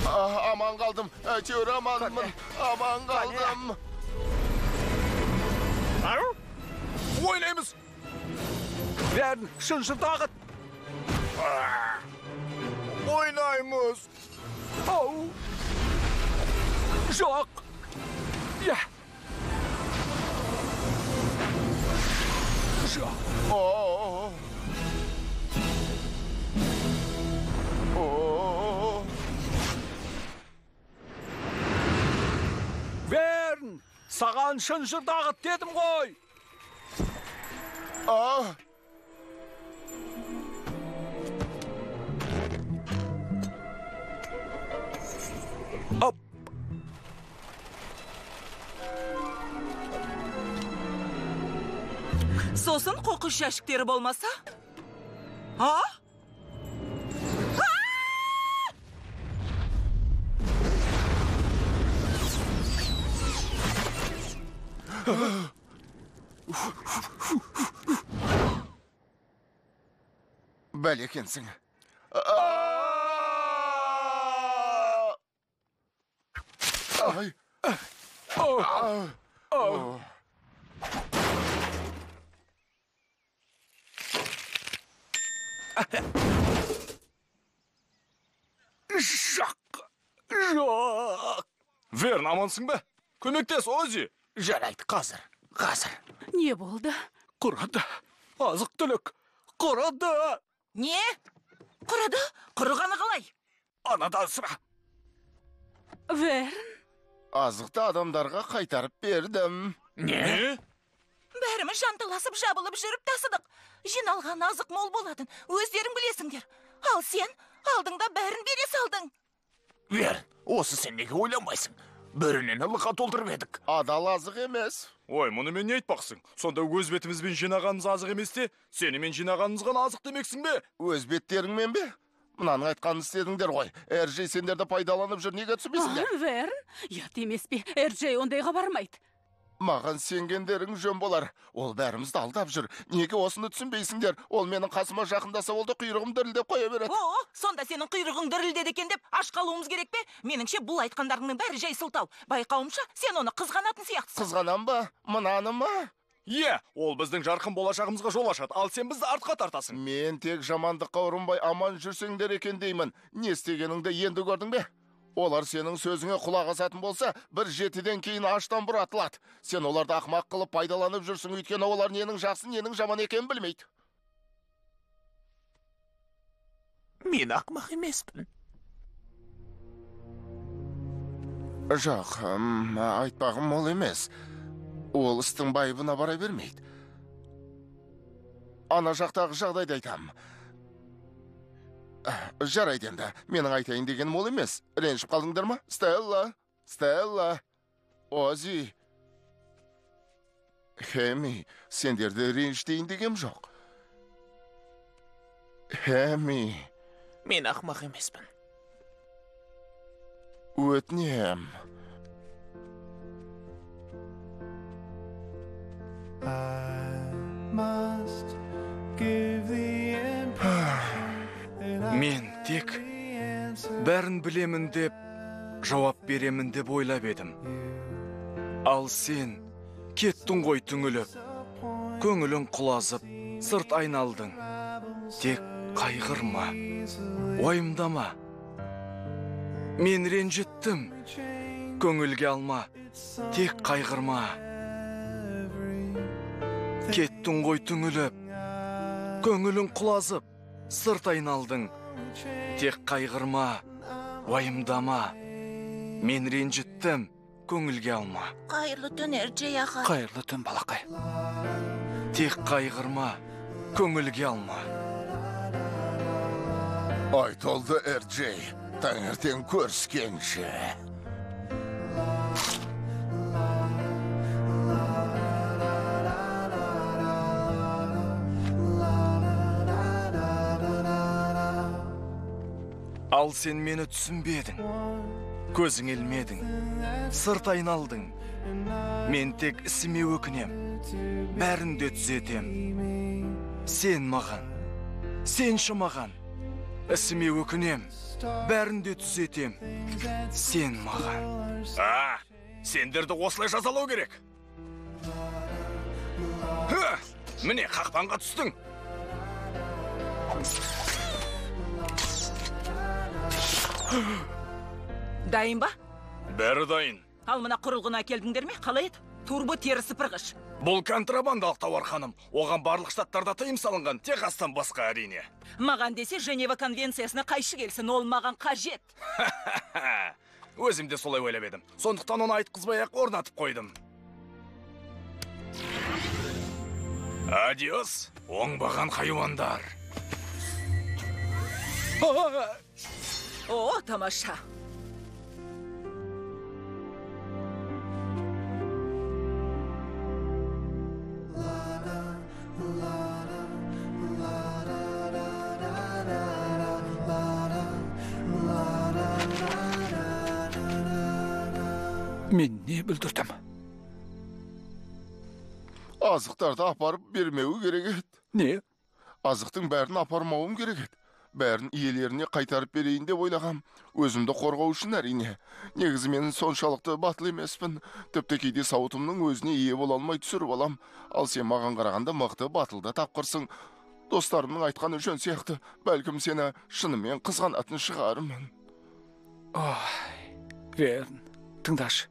А, аман қалдым әйтеуір аманмын аман қалдым ойнаймыз Верн, шынжыр дағыт. ойнаймыз Ау. Жоқ. Жоқ. О. О. Верн, саған шынжыр дағыт дедім ғой. А. Оп. Сосын қоқыс жәшіктері болмаса? А? Бәлекенсің. Ай. Жоқ. Жоқ. верн амансың ба көмектес ози Жарайды, қазір. Қазір. не болды Құрады. Азық түлік. Құрады. не құрыды құрығаны қалай Анадан сұра. верн азықты адамдарға қайтарып бердім не бәріміз жанталасып жабылып жүріп тасыдық жиналған азық мол болатын. Өздерің білесіңдер. Ал сен алдыңда бәрін бере салдың. Верн осы сен неге ойланбайсың? Бөрінен ылықа толтырып едік. Адал азық емес. Ой мұны мен не айтпақсың? Сонда өз бетімізбен жинағанымыз азық емес те? Сенімен жинағанымыз ғана азық демексің бе? Өз беттеріңмен бе? Мынаның айтқанын істедіңдер ғой. Әржей сендерді пайдаланып жүр неге түсінбейсіңдер? Верн? Ұят емес пе? Эрджей ондайға бармайды. Маған сенгендерің жөн болар. Ол бәрімізді алдап жүр. Неге осыны түсінбейсіңдер? Ол менің қасыма жақындаса болды құйрығым дірілдеп қоя береді. О сонда сенің құйрығың дірілдеді екен деп аш қалуымыз керек пе? Меніңше бұл айтқандарыңның бәрі жай сылтау байқауымша сен оны қызғанатын сияқтысың. Қызғанам ба? Мынаны ма? Иә ол біздің жарқын болашағымызға жол ашады. Ал сен бізді артқа тартасың. Мен тек жамандыққа ұрынбай аман жүрсеңдер екен деймін. Не істегеніңді енді көрдің бе? Олар сенің сөзіңе құлақ асатын болса бір жетіден кейін аштан бұратылады. Сен оларды ақымақ қылып пайдаланып жүрсің өйткені олар ненің жақсы ненің жаман екенін білмейді. Мен ақымақ емеспін. Жоқ ым, айтпағым ол емес. Ол істің байыбына бара бермейді. Ана жақтағы жағдайды айтам. Жарайды енді менің айтайын дегенім ол емес. Ренжіп қалдыңдар ма? Стелла стелла. Ози хеми сендерді ренжітейін дегем жоқ. Хеми мен ақымақ емеспін. Өтінем. Мен бәрін білемін деп жауап беремін деп ойлап едім. Ал сен кеттің ғой түңіліп көңілің құлазып сырт айналдың. Тек қайғырма уайымдама. Мен ренжіттім көңілге алма тек қайғырма. Кеттің ғой түңіліп көңілің құлазып сырт айналдың. Тек қайғырма уайымдама мен ренжіттім көңілге алма. Қайырлы түн эрджей аға. Қайырлы түн балақай. Тек қайғырма көңілге алма. Айтолды эрджей таңертең көріскенше. Ал сен мені түсінбедің көзің ілмедің сырт айналдың. Мен тек ісіме өкінем бәрін де түзетем. Сен маған сенші маған ісіме өкінем бәрін де түзетем. Сен маған. А сендерді осылай жазалау керек? Міне қақпанға түстің. дайын ба? Бәрі дайын. Ал мына құрылғыны әкелдіңдер ме? Қалай еді? Турбо тері сыпырғыш бұл контрабандалық тауар ханым. Оған барлық штаттарда тыйым салынған тек астан басқа әрине. Маған десе женева конвенциясына қайшы келсін. Ол маған қажет. Өзім де солай ойлап едім. Сондықтан оны айтқызбай ақ орнатып қойдым. Адиос оңбаған хайуандар. О тамаша. Мен не бүлдірдім азықтарды апарып бермеуі керек еді не азықтың бәрін апармауым керек еді бәрін иелеріне қайтарып берейін деп ойлағам. Өзімді қорғау үшін әрине. Негізі мен соншалықты батыл емеспін. Тіпті кейде сауытымның өзіне ие бола алмай түсіріп алам. Ал сен маған қарағанда мықты батылды тапқырсың. Достарымның айтқаны жөн сияқты. Бәлкім сені шынымен қызғанатын шығармын. Верн тыңдашы.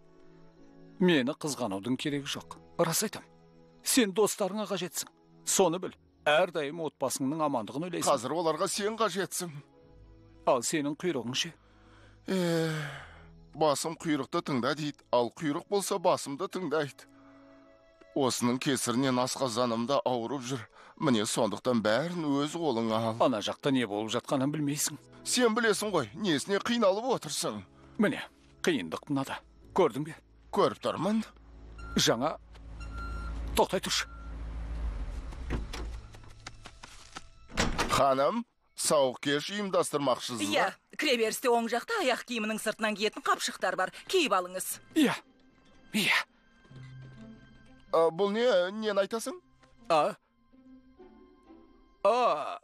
Мені қызғанудың керегі жоқ. Рас айтам. Сен достарыңа қажетсің. Соны біл. Әрдайым отбасыңның амандығын ойлайсың. Қазір оларға сен қажетсің. Ал сенің құйрығың ше? Е, басым құйрықты тыңда дейді. Ал құйрық болса басымды тыңдайды. Осының кесірінен асқазанымда ауырып жүр. Міне сондықтан бәрін өз қолыңа ал. Ана жақта не болып жатқанын білмейсің. Сен білесің ғой несіне қиналып отырсың. Міне қиындық мынада. Көрдің бе? Көріп тұрмын. Жаңа тоқтай тұршы. Ханым сауық кеш ұйымдастырмақшысыз иә ба кіреберісте оң жақта аяқ киімінің сыртынан киетін қапшықтар бар. Киіп алыңыз. Иә иә. А, бұл не нені айтасың? А? А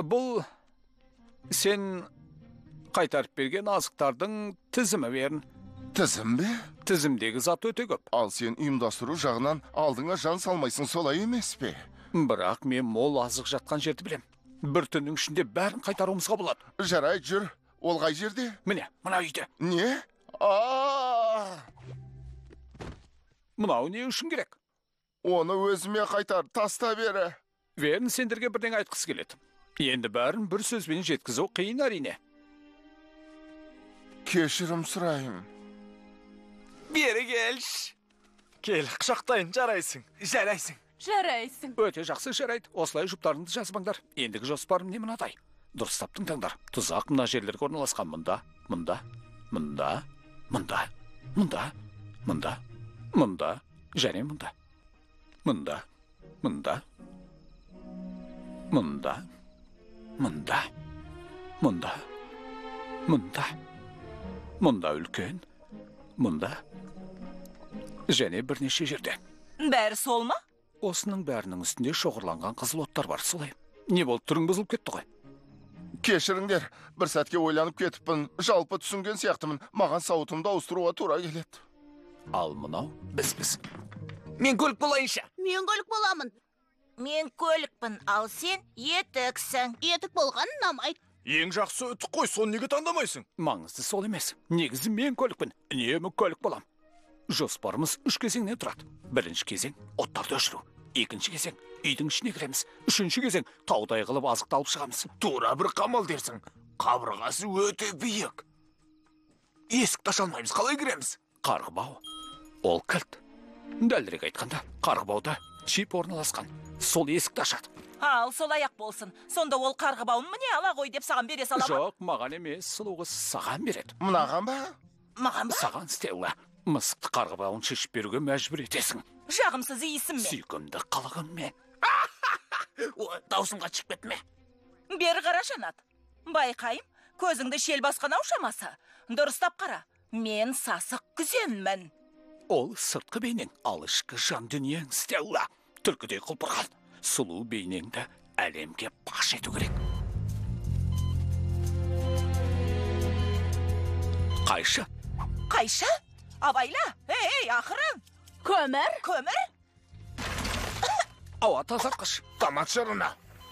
бұл сен қайтарып берген азықтардың тізімі берін? Тізім бе? Тізімдегі зат өте көп. Ал сен ұйымдастыру жағынан алдыңа жан салмайсың солай емес пе? Бірақ мен мол азық жатқан жерді білем. Бір түннің ішінде бәрін қайтаруымызға болады жарайды жүр ол қай жерде міне мына үйде не а мынау не үшін керек оны өзіме қайтар таста бері верн сендерге бірдеңе айтқысы келеді енді бәрін бір сөзбен жеткізу қиын әрине кешірім сұраймын бері келші кел құшақтайын жарайсың жарайсың жарайсың. Өте жақсы жарайды. Осылай жұптарыңды жазбаңдар. Ендігі жоспарым не мынадай. Дұрыстап тыңдаңдар тұзақ мына жерлерге орналасқан. Мұнда мұнда мұнда мұнда мұнда мұнда мұнда және мұнда. Мұнда мұнда мұнда мұнда мұнда мұнда мұнда үлкен мұнда және бірнеше жерде. Бәрі сол ма? Осының бәрінің үстінде шоғырланған қызыл оттар бар солай. Не болды түрің бұзылып кетті ғой? Кешіріңдер бір сәтке ойланып кетіппін. Жалпы түсінген сияқтымын. Маған сауытымды ауыстыруға тура келеді. Ал мынау бізбіз мен көлік болайыншы. Мен көлік боламын. Мен көлікпін, ал сен етіксің. етік болған ұнамайды. Ең жақсы үтік қой соны неге таңдамайсың? Маңызды сол емес. Негізі мен көлікпін. Үнемі көлік болам. Жоспарымыз үш кезеңнен тұрады. Бірінші кезең оттарды өшіру. Екінші кезең үйдің ішіне кіреміз. Үшінші кезең таудай қылып азықты алып шығамыз. Тура бір қамал дерсің. Қабырғасы өте биік. Есікті аша алмаймыз қалай кіреміз? Қарғыбау ол кілт. Дәлірек айтқанда қарғыбауда чип орналасқан. Сол есікті ашады ал солай ақ болсын. Сонда ол қарғыбауын міне ала ғой деп саған бере сала ма? Жоқ маған емес сұлу қыз саған береді. Мынаған ба? Маған ба? Саған стелла мысықты қарғыбауын шешіп беруге мәжбүр етесің. Жағымсыз иісім мен сүйкімді қылығыңмен О, даусыңға шығып кетті ме бері қара жанат байқайым көзіңді шел басқан ау шамасы дұрыстап қара мен сасық күземмін ол сыртқы бейнең ал ішкі жан дүниең стелла түлкідей құлпырған сұлу бейнеңді әлемге паш ету керек қайшы қайшы абайла ей ақырын көмір? Көмір? Ауа тазартқыш томат шырыны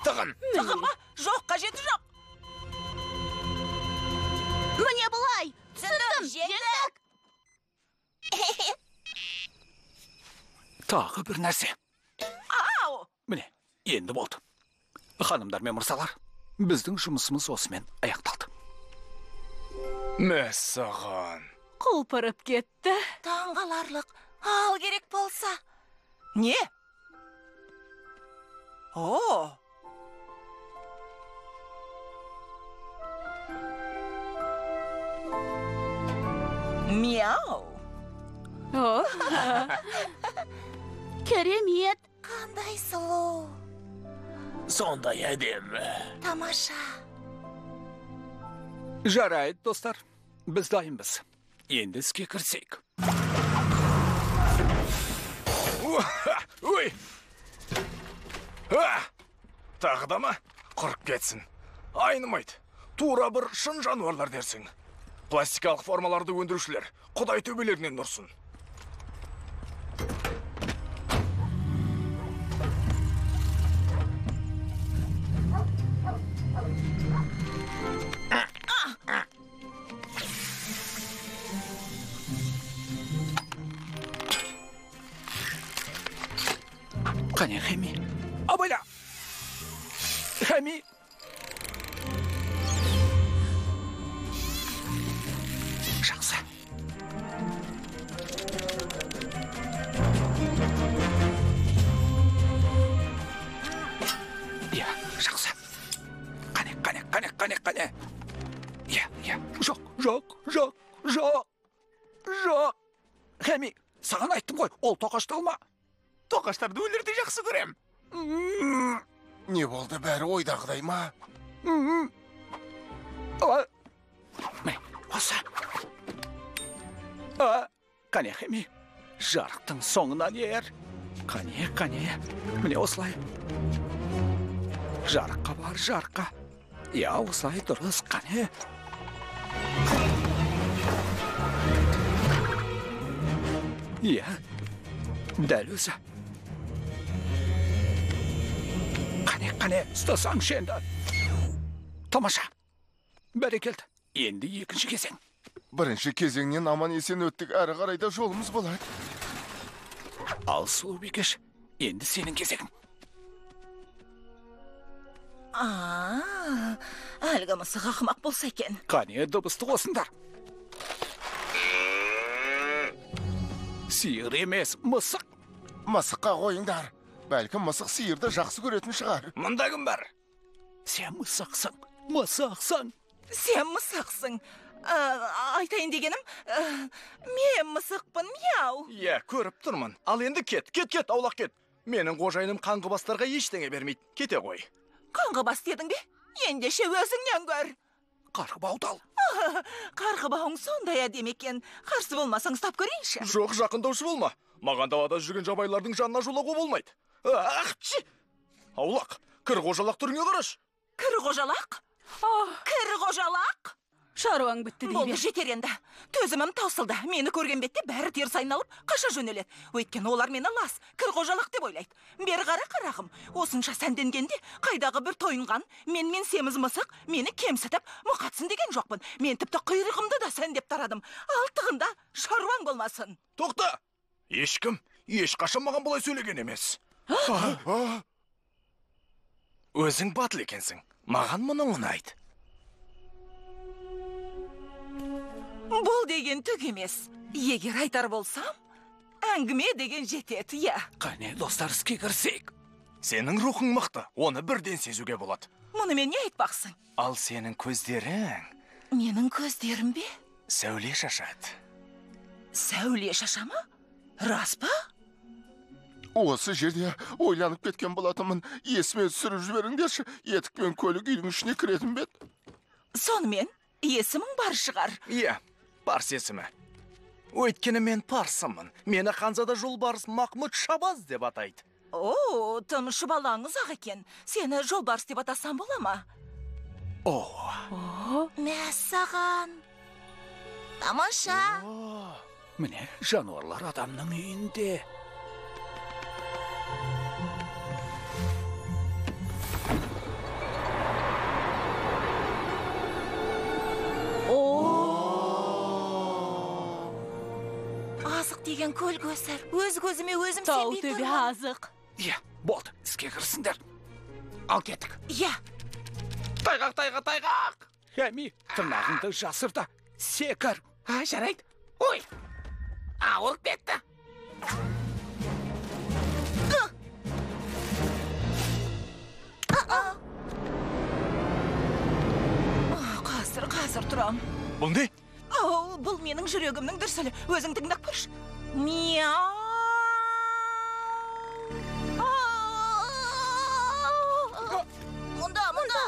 тығын тығын ба? Жоқ қажеті жоқ. Міне былай түсіндім жеңдік. тағы бір нәрсе. Ау! Міне енді болды. Ханымдар мен мырзалар біздің жұмысымыз осымен аяқталды. Мәссаған құлпырып кетті. Таңғаларлық. Ал керек болса. не. О. Мяу. О. Керемет. Қандай сұлу. сондай әдемі. Тамаша. жарайды достар. Біз дайынбыз. Енді іске кірісейік ой тағы да ма? Құрып кетсін. Айнымайды. Тура бір шын жануарлар дерсің. Пластикалық формаларды өндірушілер құдай төбелерінен ұрсын қане хәми абайла хәми жақсы иә жақсы қане қане қане қане қане иә иә жоқ жоқ жоқ жоқ жоқ. хәми саған айттым ғой ол тоқашты алма тоқаштарды өлерде жақсы көрем не болды бәрі ойдағыдай ма осы. Қане хәми жарықтың соңынан ер. Қане қане міне осылай. Жарыққа бар жарыққа. Иә осылай дұрыс қане. Иә дәл өзі. Қане қане ұстасаңшы енді тамаша бәрекелді енді екінші кезең бірінші кезеңнен аман есен өттік әрі қарай да жолымыз болады ал сұлу бикеш енді сенің кезегің а әлгі мысық ақымақ болса екен қане дыбысты қосыңдар сиыр емес мысық мысыққа қойыңдар бәлкім мысық сиырды жақсы көретін шығар. Мұнда кім бар? Сен мысықсың мысықсың. Сен мысықсың. Ә, айтайын дегенім ә, мен мысықпын мяу. Иә көріп тұрмын. Ал енді кет кет кет аулақ кет. Менің қожайыным қаңғыбастарға ештеңе бермейді. Кете ғой қаңғыбас дедің бе? Ендеше өзіңнен көр. Қарғыбаудал қарғыбауың сондай әдемі екен. Қарсы болмасаң ұстап көрейінші. Жоқ жақындаушы болма. Маған далада жүрген жабайылардың жанына жолауға болмайды. Ахчи аулақ кір қожалақ түріңе қарашы кір қожалақ? Кір қожалақ? Шаруаң бітті дей болды жетер енді. Төзімім таусылды. Мені көрген бетте бәрі теріс айналып қаша жөнеледі. Өйткені олар мені лас кір қожалақ деп ойлайды. Бері қара қарағым осынша сәнденгенде қайдағы бір тойынған мен мен семіз мысық мені кемсітіп мұқатсын деген жоқпын. Мен тіпті құйрығымды да сәндеп тарадым. Алтығында шаруаң болмасын. Тоқта! Ешкім ешқашан маған бұлай сөйлеген емес. өзің батыл екенсің. Маған мұның ұнайды бұл деген түк емес. Егер айтар болсам әңгіме деген жетеді иә. Қане достар іске кірісейік сенің рухың мықты оны бірден сезуге болады. Мұнымен не айтпақсың? Ал сенің көздерің? Менің көздерім бе? Сәуле шашады. Сәуле шаша ма? Рас па? Осы жерде ойланып кеткен болатынмын есіме түсіріп жіберіңдерші етік пен көлік үйдің ішіне кіретін бе еді? сонымен есімің бар шығар иә парс есімі өйткені мен парсымын мені ханзада жолбарыс махмұд шабаз деп атайды о тым шұбалаңыз ақ екен сені жолбарыс деп атасам бола ма о мәссаған тамаша міне жануарлар адамның үйінде деген көл көсір өз көзіме өзім тау төбе азық иә болды іске кірісіңдер ал кеттік иә тайғақ тайғақ тайғақ хәми тырнағыңды жасыр да секір а жарайды ой ауырып кетті қазір қазір тұрам. Бұл не ау бұл менің жүрегімнің дүрсілі өзің тыңдап көрші мяу. Мұнда мұнда.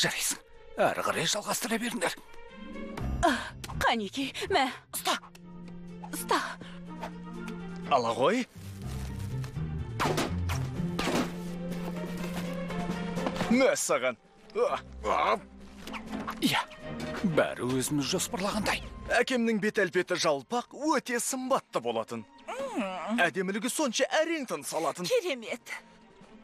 Жарайсың. Әрі қарай жалғастыра беріңдер. Қанеки мә. Ұста. Ұста. Ала ғой мәссаған иә бәрі өзіміз жоспарлағандай. Әкемнің бет әлпеті жалпақ өте сымбатты болатын. Әдемілігі сонша әрең тыныс алатын керемет.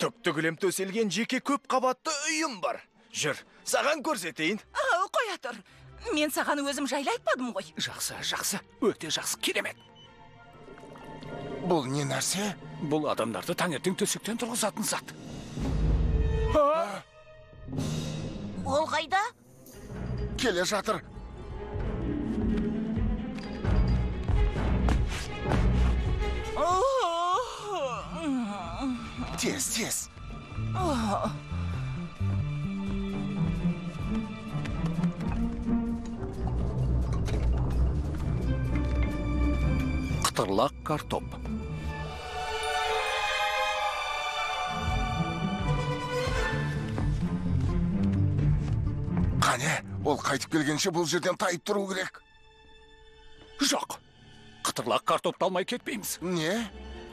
Түкті кілем төселген жеке көп қабатты үйім бар. Жүр саған көрсетейін. Қоя тұр. Мен саған өзім жайлы айтпадым ғой. Жақсы жақсы. Өте жақсы. Керемет. Бұл не нәрсе? Бұл адамдарды таңертең төсектен тұрғызатын зат. Ол қайда? Келе жатыр. Тез тез. Қытырлақ картоп. Қане ол қайтып келгенше бұл жерден тайып тұру керек. Жоқ қытырлақ картопты алмай кетпейміз. Не?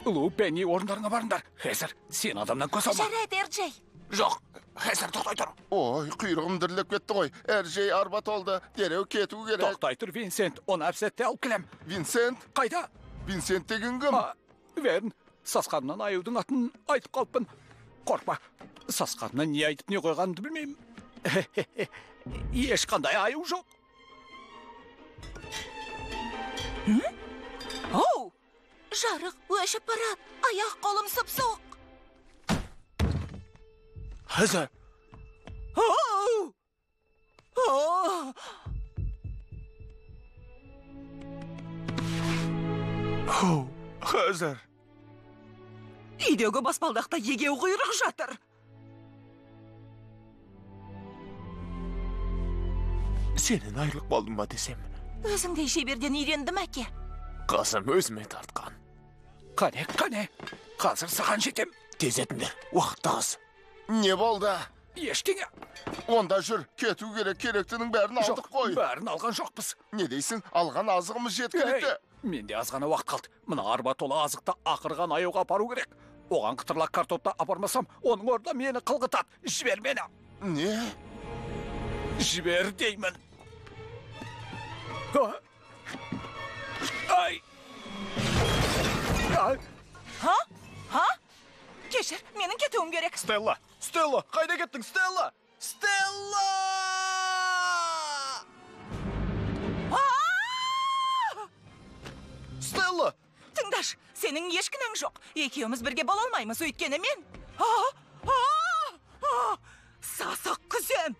Лу пенни орындарыңа барыңдар. Хезір сен адамнан көз алма. Жарайды эрджей жоқ хәзір тоқтай тұр. Ой құйрығым діріліп кетті ғой. Әржей арба толды. Дереу кету керек. Тоқтай тұр винсент. Оны әп сәтте алып келем. Винсент? Қайда? Винсент деген кім верн сасқанымнан аюдың атын айтып қалыппын қорқпа сасқанымнан не айтып не қойғанымды білмеймін ешқандай аю жоқ оу жарық өшіп барады аяқ қолым сұп суық оу Оу! хәзір үйдегі баспалдақта егеу құйрық жатыр. Сенен айырылып қалдым ба десем? Өзіңдей шеберден үйрендім әке қасым өзіме тартқан қане қане қазір саған жетем. Тез етіңдер уақыт тығыз не болды ештеңе. Онда жүр кету керек керектінің бәрін алдық қой. бәрін алған жоқпыз. Не дейсің алған азығымыз жеткілікті. Менде аз ғана уақыт қалды. Мына арба толы азықты ақырған аюға апару керек. Оған қытырлақ картопты апармасам оның орнына мені қылғытады. Жібер мені. Не? Жібер деймін. Ай! Ха? Ха? Кешір менің кетуім керек. Стелла! Стелла! Қайда кеттің стелла? Стелла! Стелла тыңдашы сенің еш кінәң жоқ. Екеуміз бірге бола алмаймыз өйткені мен. Сасық күзем.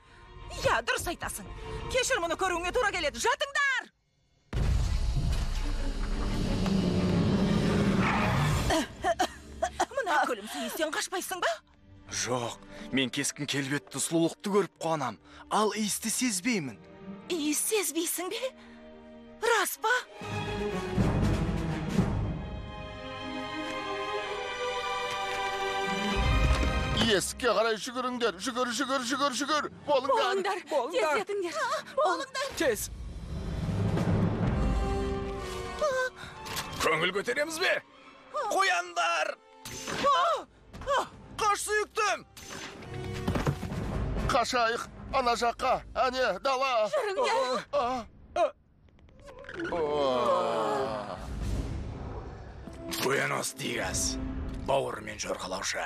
Иә дұрыс айтасың. Кешір мұны көруіңе тура келеді. Жатыңдар! Мына иістен қашпайсың ба? Жоқ мен кескін келбетті сұлулықты көріп қуанам. Ал иісті сезбеймін. Иіс сезбейсің бе? Рас па? Есікке қарай жүгіріңдер жүгір жүгір жүгір жүгір болыңдар болыңдар. тездетіңдер тез көңіл көтереміз бе қояндар қаш сүйіктім қашайық ана жаққа әне дала. О. буэнос диас бауырымен жорғалаушы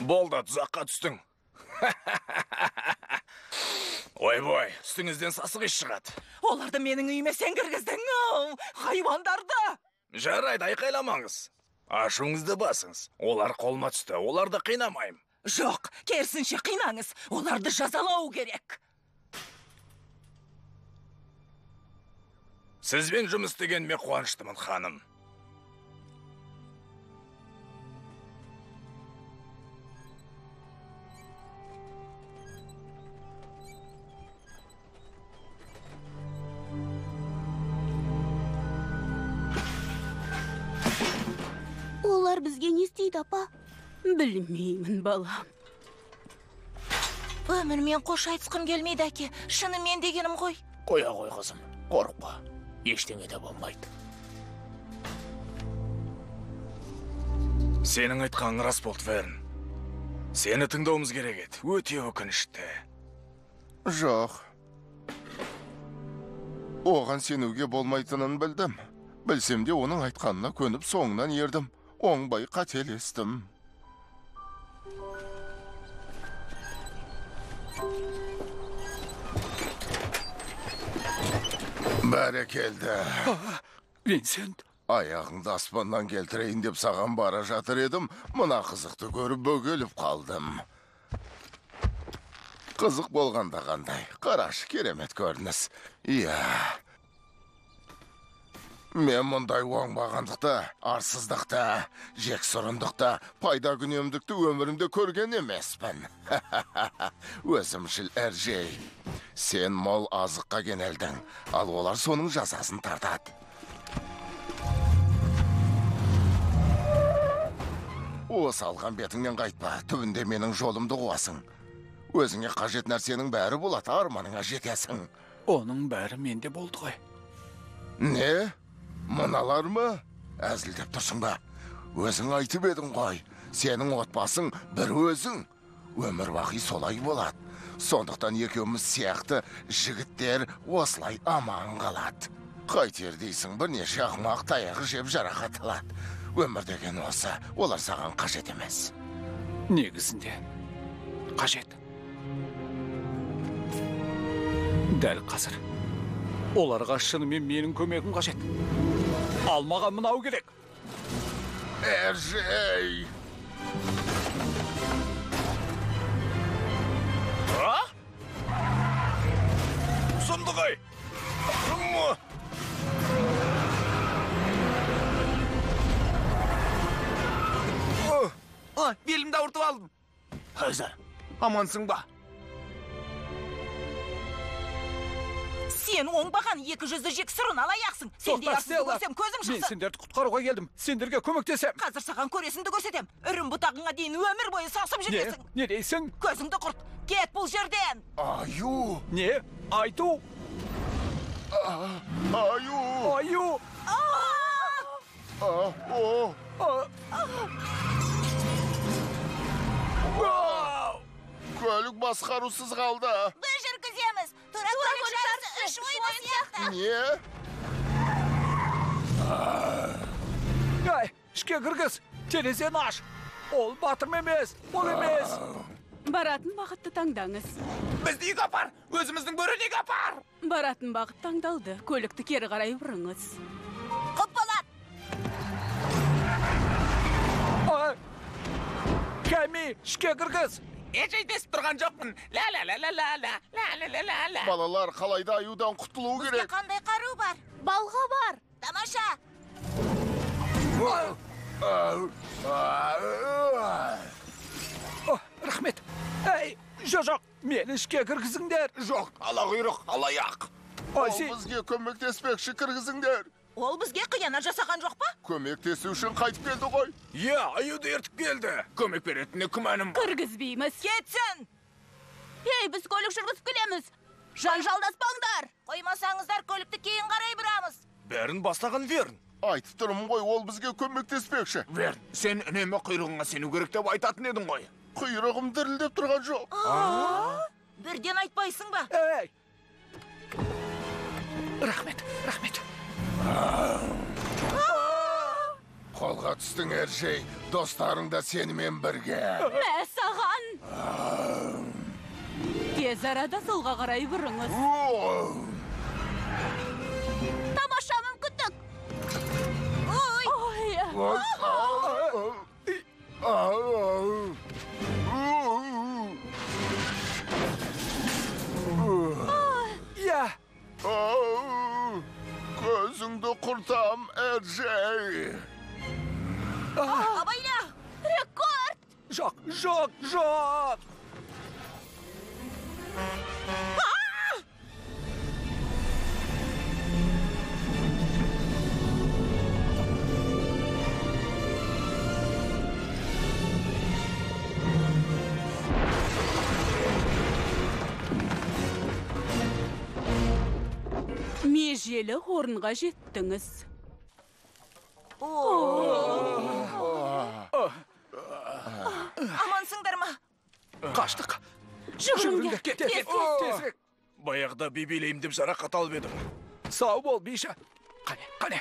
болды тұзаққа түстің. Ойбой үстіңізден сасық иіс шығады. Оларды менің үйіме сен кіргіздің ау, хайуандарды жарайды айқайламаңыз. Ашуыңызды басыңыз. Олар қолыма түсті оларды қинамаймын. Жоқ керісінше қинаңыз оларды жазалау керек. Сізбен жұмыс істегеніме қуаныштымын ханым. Бізге не істейді апа? Білмеймін балам өмірмен қош айтысқым келмейді әке. Шынымен дегенім ғой. Қоя қой қызым. Қорықпа. Ештеңе де болмайды. Сенің айтқаның рас болды верн. Сені тыңдауымыз керек еді. Өте өкінішті. Жоқ. Оған сенуге болмайтынын білдім. Білсем де оның айтқанына көніп соңынан ердім. Оңбай қателестім бәрекелді винсент аяғыңды аспаннан келтірейін деп саған бара жатыр едім мына қызықты көріп бөгеліп қалдым. қызық болғанда қандай? қарашы керемет көрініс. иә мен мұндай оңбағандықты арсыздықты жексұрындықты пайда күнемдікті өмірімде көрген емеспін. Өзімшіл әржей сен мол азыққа кенелдің ал олар соның жазасын тартады. Осы алған бетіңнен қайтпа түбінде менің жолымды қуасың. Өзіңе қажет нәрсенің бәрі болады арманыңа жетесің. Оның бәрі менде болды ғой. Не? Мыналар ма? Әзілдеп тұрсың ба? Өзің айтып едің ғой сенің отбасың бір өзің. Өмір бақи солай болады сондықтан екеуміз сияқты жігіттер осылай аман қалады қайтер дейсің бірнеше ақымақ таяғы жеп жарақат алады өмір деген осы олар саған қажет емес. Негізінде қажет. Дәл қазір оларға шынымен менің көмегім қажет алмаған мынау керек Әржей! а сұмдығай белімді ауыртып алдым хәзір амансың ба сен оңбаған екі жүзді жексұрын алаяқсың. Сендей Тоқта, арсызды көрсем көзім мен шықсын. сендерді құтқаруға келдім. Сендерге көмектесем. Қазір саған көресіңді көрсетем. Үрім бұтағыңа дейін өмір бойы сасып жүресің не дейсің? Көзіңді құрт. Кет бұл жерден. Аю! не айту. Аю! аю. А, о! Көлік басқарусыз қалды. Біз жүргіземіз. Көлік жарысы үш ойын сияқты. Не? Ай, ішке кіргіз терезені аш ол батырым емес ол емес баратын бағытты таңдаңыз Бізді үйге апар, өзіміздің бөріне апар. баратын бағыт таңдалды көлікті кері қарай бұрыңыз Құп болады. Кәми ішке кіргіз Еш айтесіп тұрған жоқпын. Ла ла ла ла ла ла ла ла ла ла ла. Балалар қалайда аюдан құтылу керек. қандай қару бар? Балға бар. Тамаша. О, рахмет әй жоқ жоқ мені ішке кіргізіңдер Жоқ, ала құйрық, алаяқ. Ол бізге көмектеспекші кіргізіңдер. Ол бізге қиянат жасаған жоқ па Көмектесу үшін қайтып келді ғой. Иә, аюды ертіп келді. Көмек беретініне күмәнім бар. кіргізбейміз кетсін ей біз көлік жүргізіп келеміз жанжалдаспаңдар Қоймасаңыздар көлікті кейін қарай бұрамыз. бәрін бастаған верн Айтып тұрмын ғой, ол бізге көмектеспекші. Верн, сен үнемі құйрығыңа сену керек деп айтатын едің ғой. Құйрығым дірілдеп тұрған жоқ. бірден айтпайсың ба әй рахмет рахмет Қолға түстің Эржей, достарың да сенімен бірге. мә саған тез арада солға қарай бұрыңыз! Тамаша мүмкіндік. Ой, ой иә Ау, Көзіңді құртам, Эржей. абайла. Рекорд. жоқ жоқ жоқ межелі орынға жеттіңіз. Амансыңдар ма? Қаштық. Жүгіріңдер. Тезірек. Баяғыда би билеймін деп жарақат алып едім. Сау бол биша. Қане қане.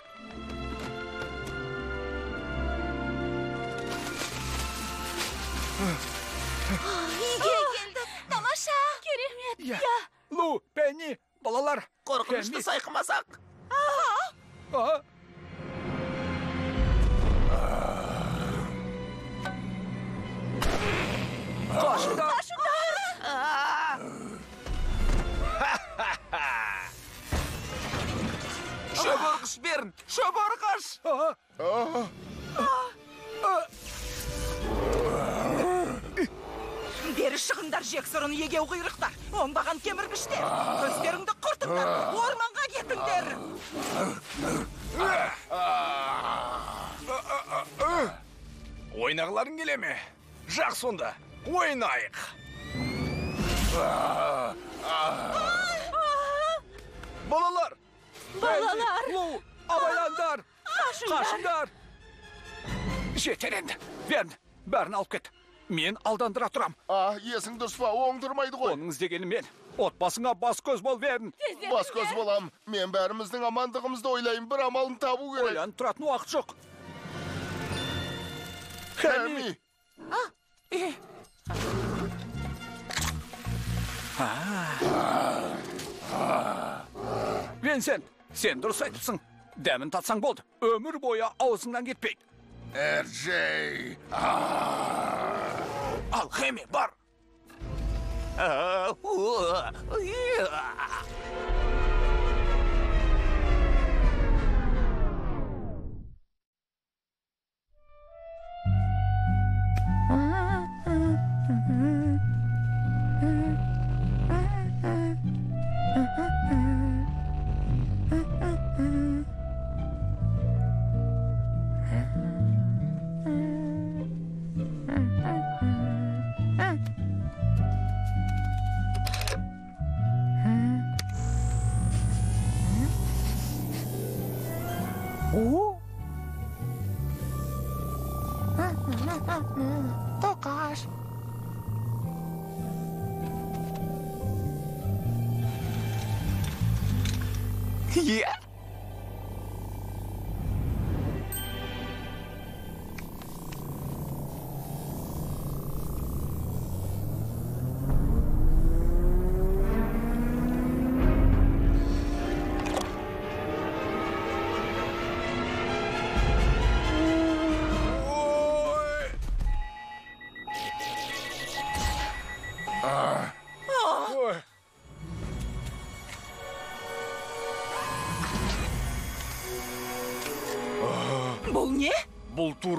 Үйге келді. Тамаша. керемет. Иә. Лу пенни балалар. Қорқынышты сайқымасақ. Қашыңдар берін! берн шөборғыш бері шығыңдар жексұрын егеу құйрықтар оңбаған кеміргіштер көздеріңді құртыңдар орманға кетіңдер ойнағыларың келе ме жақсы онда ойнайық балалар Балалар! Лу, абайлаңдар қашыңдар жетер енді верн бәрін алып кет мен алдандыра тұрам. А есің дұрыс па оңдырмайды ғой. Оның іздегені мен. Отбасыңа бас көз бол верн бас көз болам. Мен бәріміздің амандығымызды ойлаймын бір амалын табу керек. Ойланып тұратын уақыт жоқ. Хәми, винсент сен дұрыс айтыпсың. Дәмін татсаң болды. Өмір бойы аузыңнан кетпейді. Эрджей ал бар.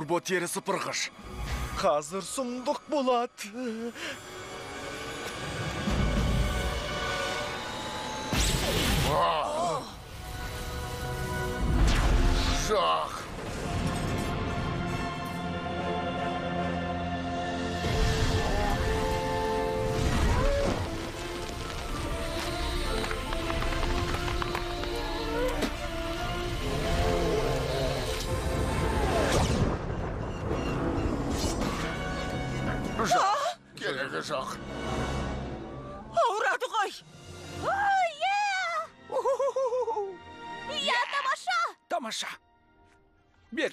Турбо тері сыпырғыш қазір сұмдық болады жақ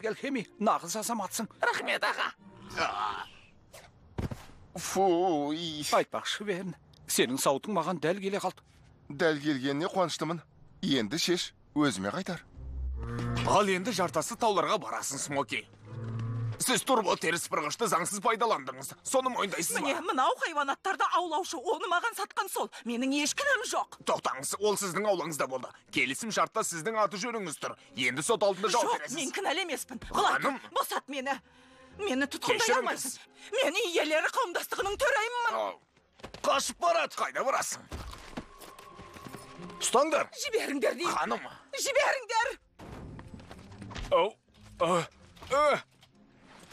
бергел хеми нағыз азаматсың рахмет аға фу ий. айтпақшы верн сенің сауытың маған дәл келе қалды дәл келгеніне қуаныштымын енді шеш өзіме қайтар ал енді жартасы тауларға барасың смоки сіз турбо теріс сыпырғышты заңсыз пайдаландыңыз. Соны мойындайсыз міне ба мынау хайуанаттарды аулаушы оны маған сатқан сол. Менің еш кінәм жоқ. Тоқтаңыз ол сіздің аулаңызда болды. Келісім шартта сіздің аты жөніңіз тұр. Енді сот алдында жауап жоқ мен бересіз кінәлі емеспін. Ханым! босат мені. Мені тұтқындай алмайсың мен иелері қауымдастығының төрайымымын. Қашып барады қайда барасың? Ұстаңдар. Жіберіңдер деймін. Ханым жіберіңдер.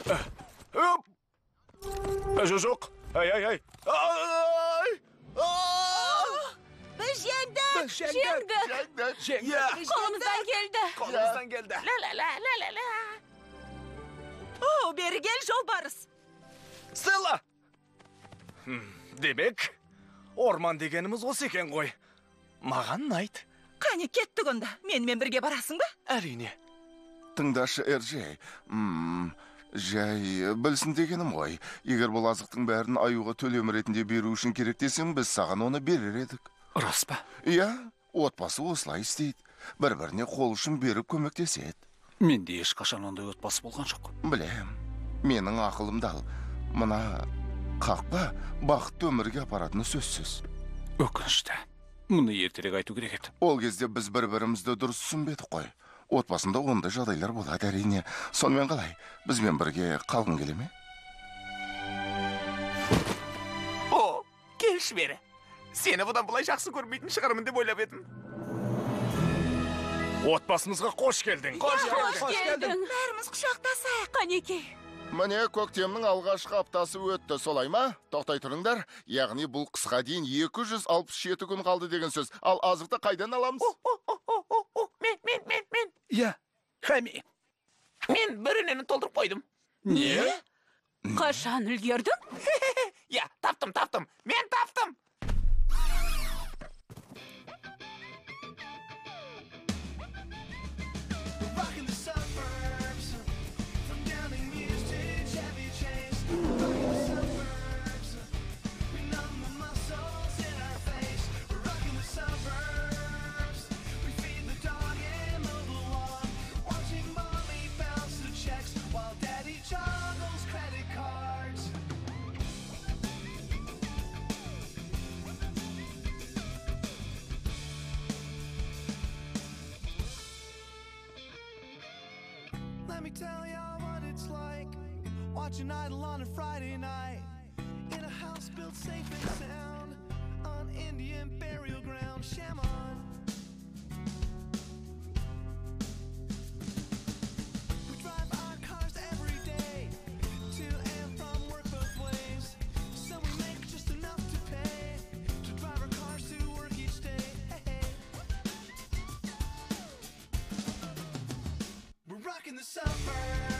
Ау а, а, а, оп. А, жо- жоқ ай ай ай ай ай Біз жеңдік! жеңдік жеңді иә қолымыздан келді қолымыздан келді о бері кел жолбарыс стелла Хм, демек орман дегеніміз осы екен ғой. Маған ұнайды қане кеттік онда. Менімен бірге барасың ба? Әрине. Тыңдашы эрджей м жай білсін дегенім ғой. Егер бұл азықтың бәрін аюға төлем ретінде беру үшін керек десең біз саған оны берер едік. Рас па? Иә отбасы осылай істейді. Бір біріне қол ұшын беріп көмектеседі. Менде ешқашан ондай отбасы болған жоқ. Білем. Менің ақылым дал мына қақпа бақытты өмірге апаратыны сөзсіз. Өкінішті. Мұны ертерек айту керек еді. Ол кезде біз бір бірімізді дұрыс түсінбедік қой. Отбасында ондай жағдайлар болады. Әрине сонымен қалай? Бізбен бірге қалғың келе ме? О келші бері. Сені бұдан былай жақсы көрмейтін шығармын деп ойлап едім. Отбасымызға қош келдің. Қош келдің. бәріміз құшақтасайық. Қанекей міне көктемнің алғашқы аптасы өтті. Солай ма? Тоқтай тұрыңдар. Яғни бұл қысқа дейін 267 күн қалды деген сөз. Ал азықты қайдан аламыз мен мен мен мен иә хәми мен бір інені толтырып қойдым. Не? Қашан үлгердің? Иә таптым таптым. Мен таптым. Idol on a Friday night in a house built safe and sound on Indian burial ground. Shaman. We drive our cars every day to and from work both ways, so we make just enough to pay to drive our cars to work each day. We're rocking the suburbs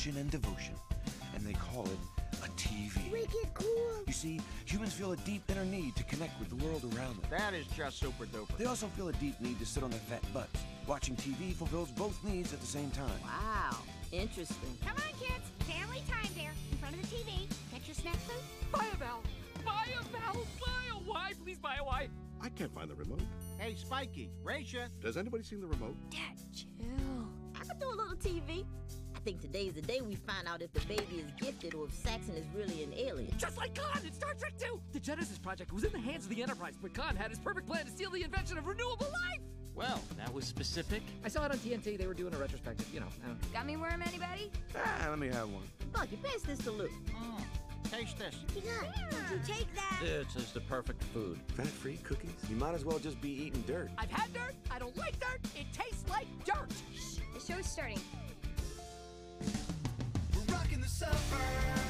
human attention and devotion. And they call it a TV. Wicked cool. You see, humans feel a deep inner need to connect with the world around them. That is just super duper. They also feel a deep need to sit on their fat butts. Watching TV fulfills both needs at the same time. Wow, interesting. Come on, kids. Family time there. In front of the TV. Get your snack food. Buy a valve! Buy a valve! Buy a Y! Please buy a Y! I can't find the remote. Hey, Spiky, Raisha. Does anybody seen the remote? Dad, chill. I could do a little TV. I think today's the day we find out if the baby is gifted or if Saxon is really an alien. Just like Khan in Star Trek 2! The Genesis Project was in the hands of the Enterprise, but Khan had his perfect plan to steal the invention of renewable life! Well, that was specific. I saw it on TNT. They were doing a retrospective, you know. uh, Gummy worm, anybody? Ah, let me have one. Bucky, pass this to Luke. Taste this. Did you take that? This is the perfect food. Fat-free cookies? You might as well just be eating dirt. I've had dirt. I don't like dirt. It tastes like dirt. The show's starting suffer.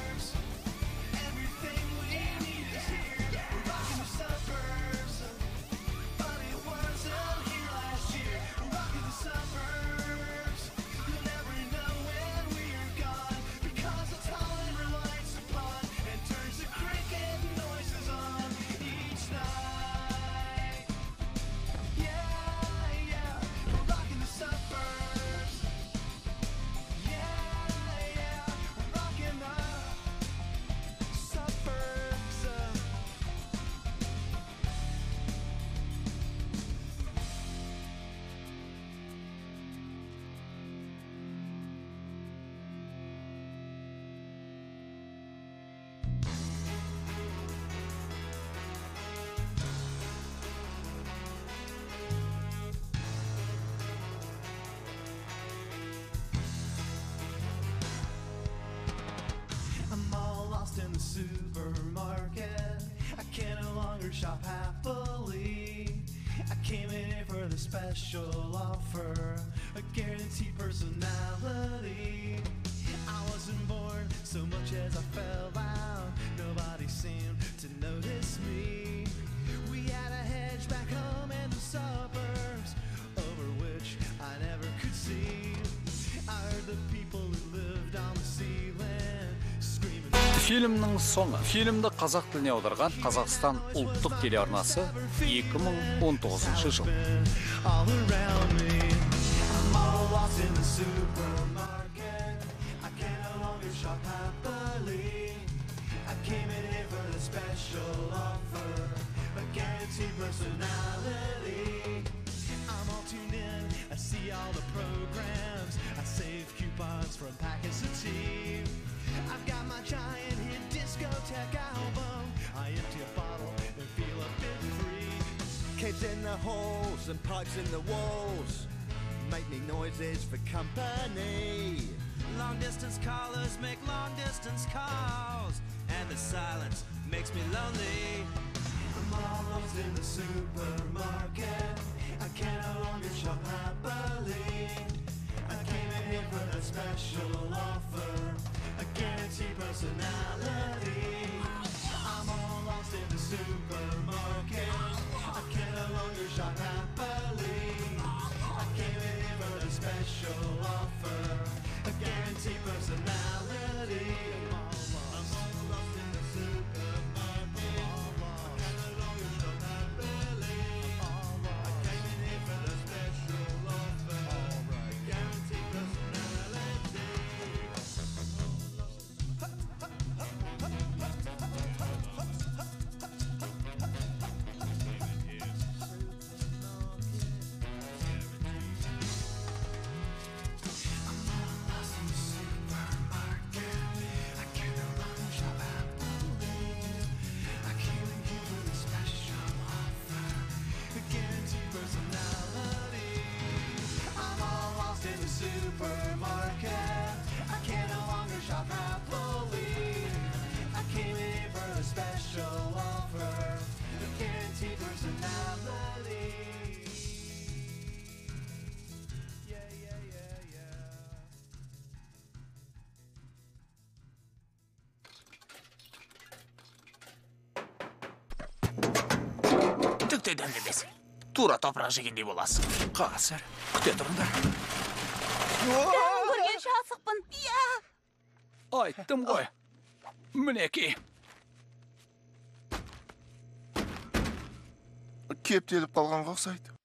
Фильмнің соңы фильмді қазақ тіліне аударған қазақстан ұлттық телеарнасы 2019 жыл. I save coupons from packets of. I've got my giant hit discotheque album. I empty a bottle and feel a bit free. Kids in the halls and pipes in the walls make me noises for company. Long distance callers make long distance calls, and the silence makes me lonely. I'm all lost in the supermarket. I can no longer shop happily. I came in here for that special offer, a guaranteed personality. I'm all lost in the supermarket. I can no longer shop happily. I came in here for a special offer, a guaranteed personality. Тура топырақ жегендей боласың қазір күте тұрыңдар көргенше асықпын иә айттым ғой мінекей кептеліп қалғанға ұқсайды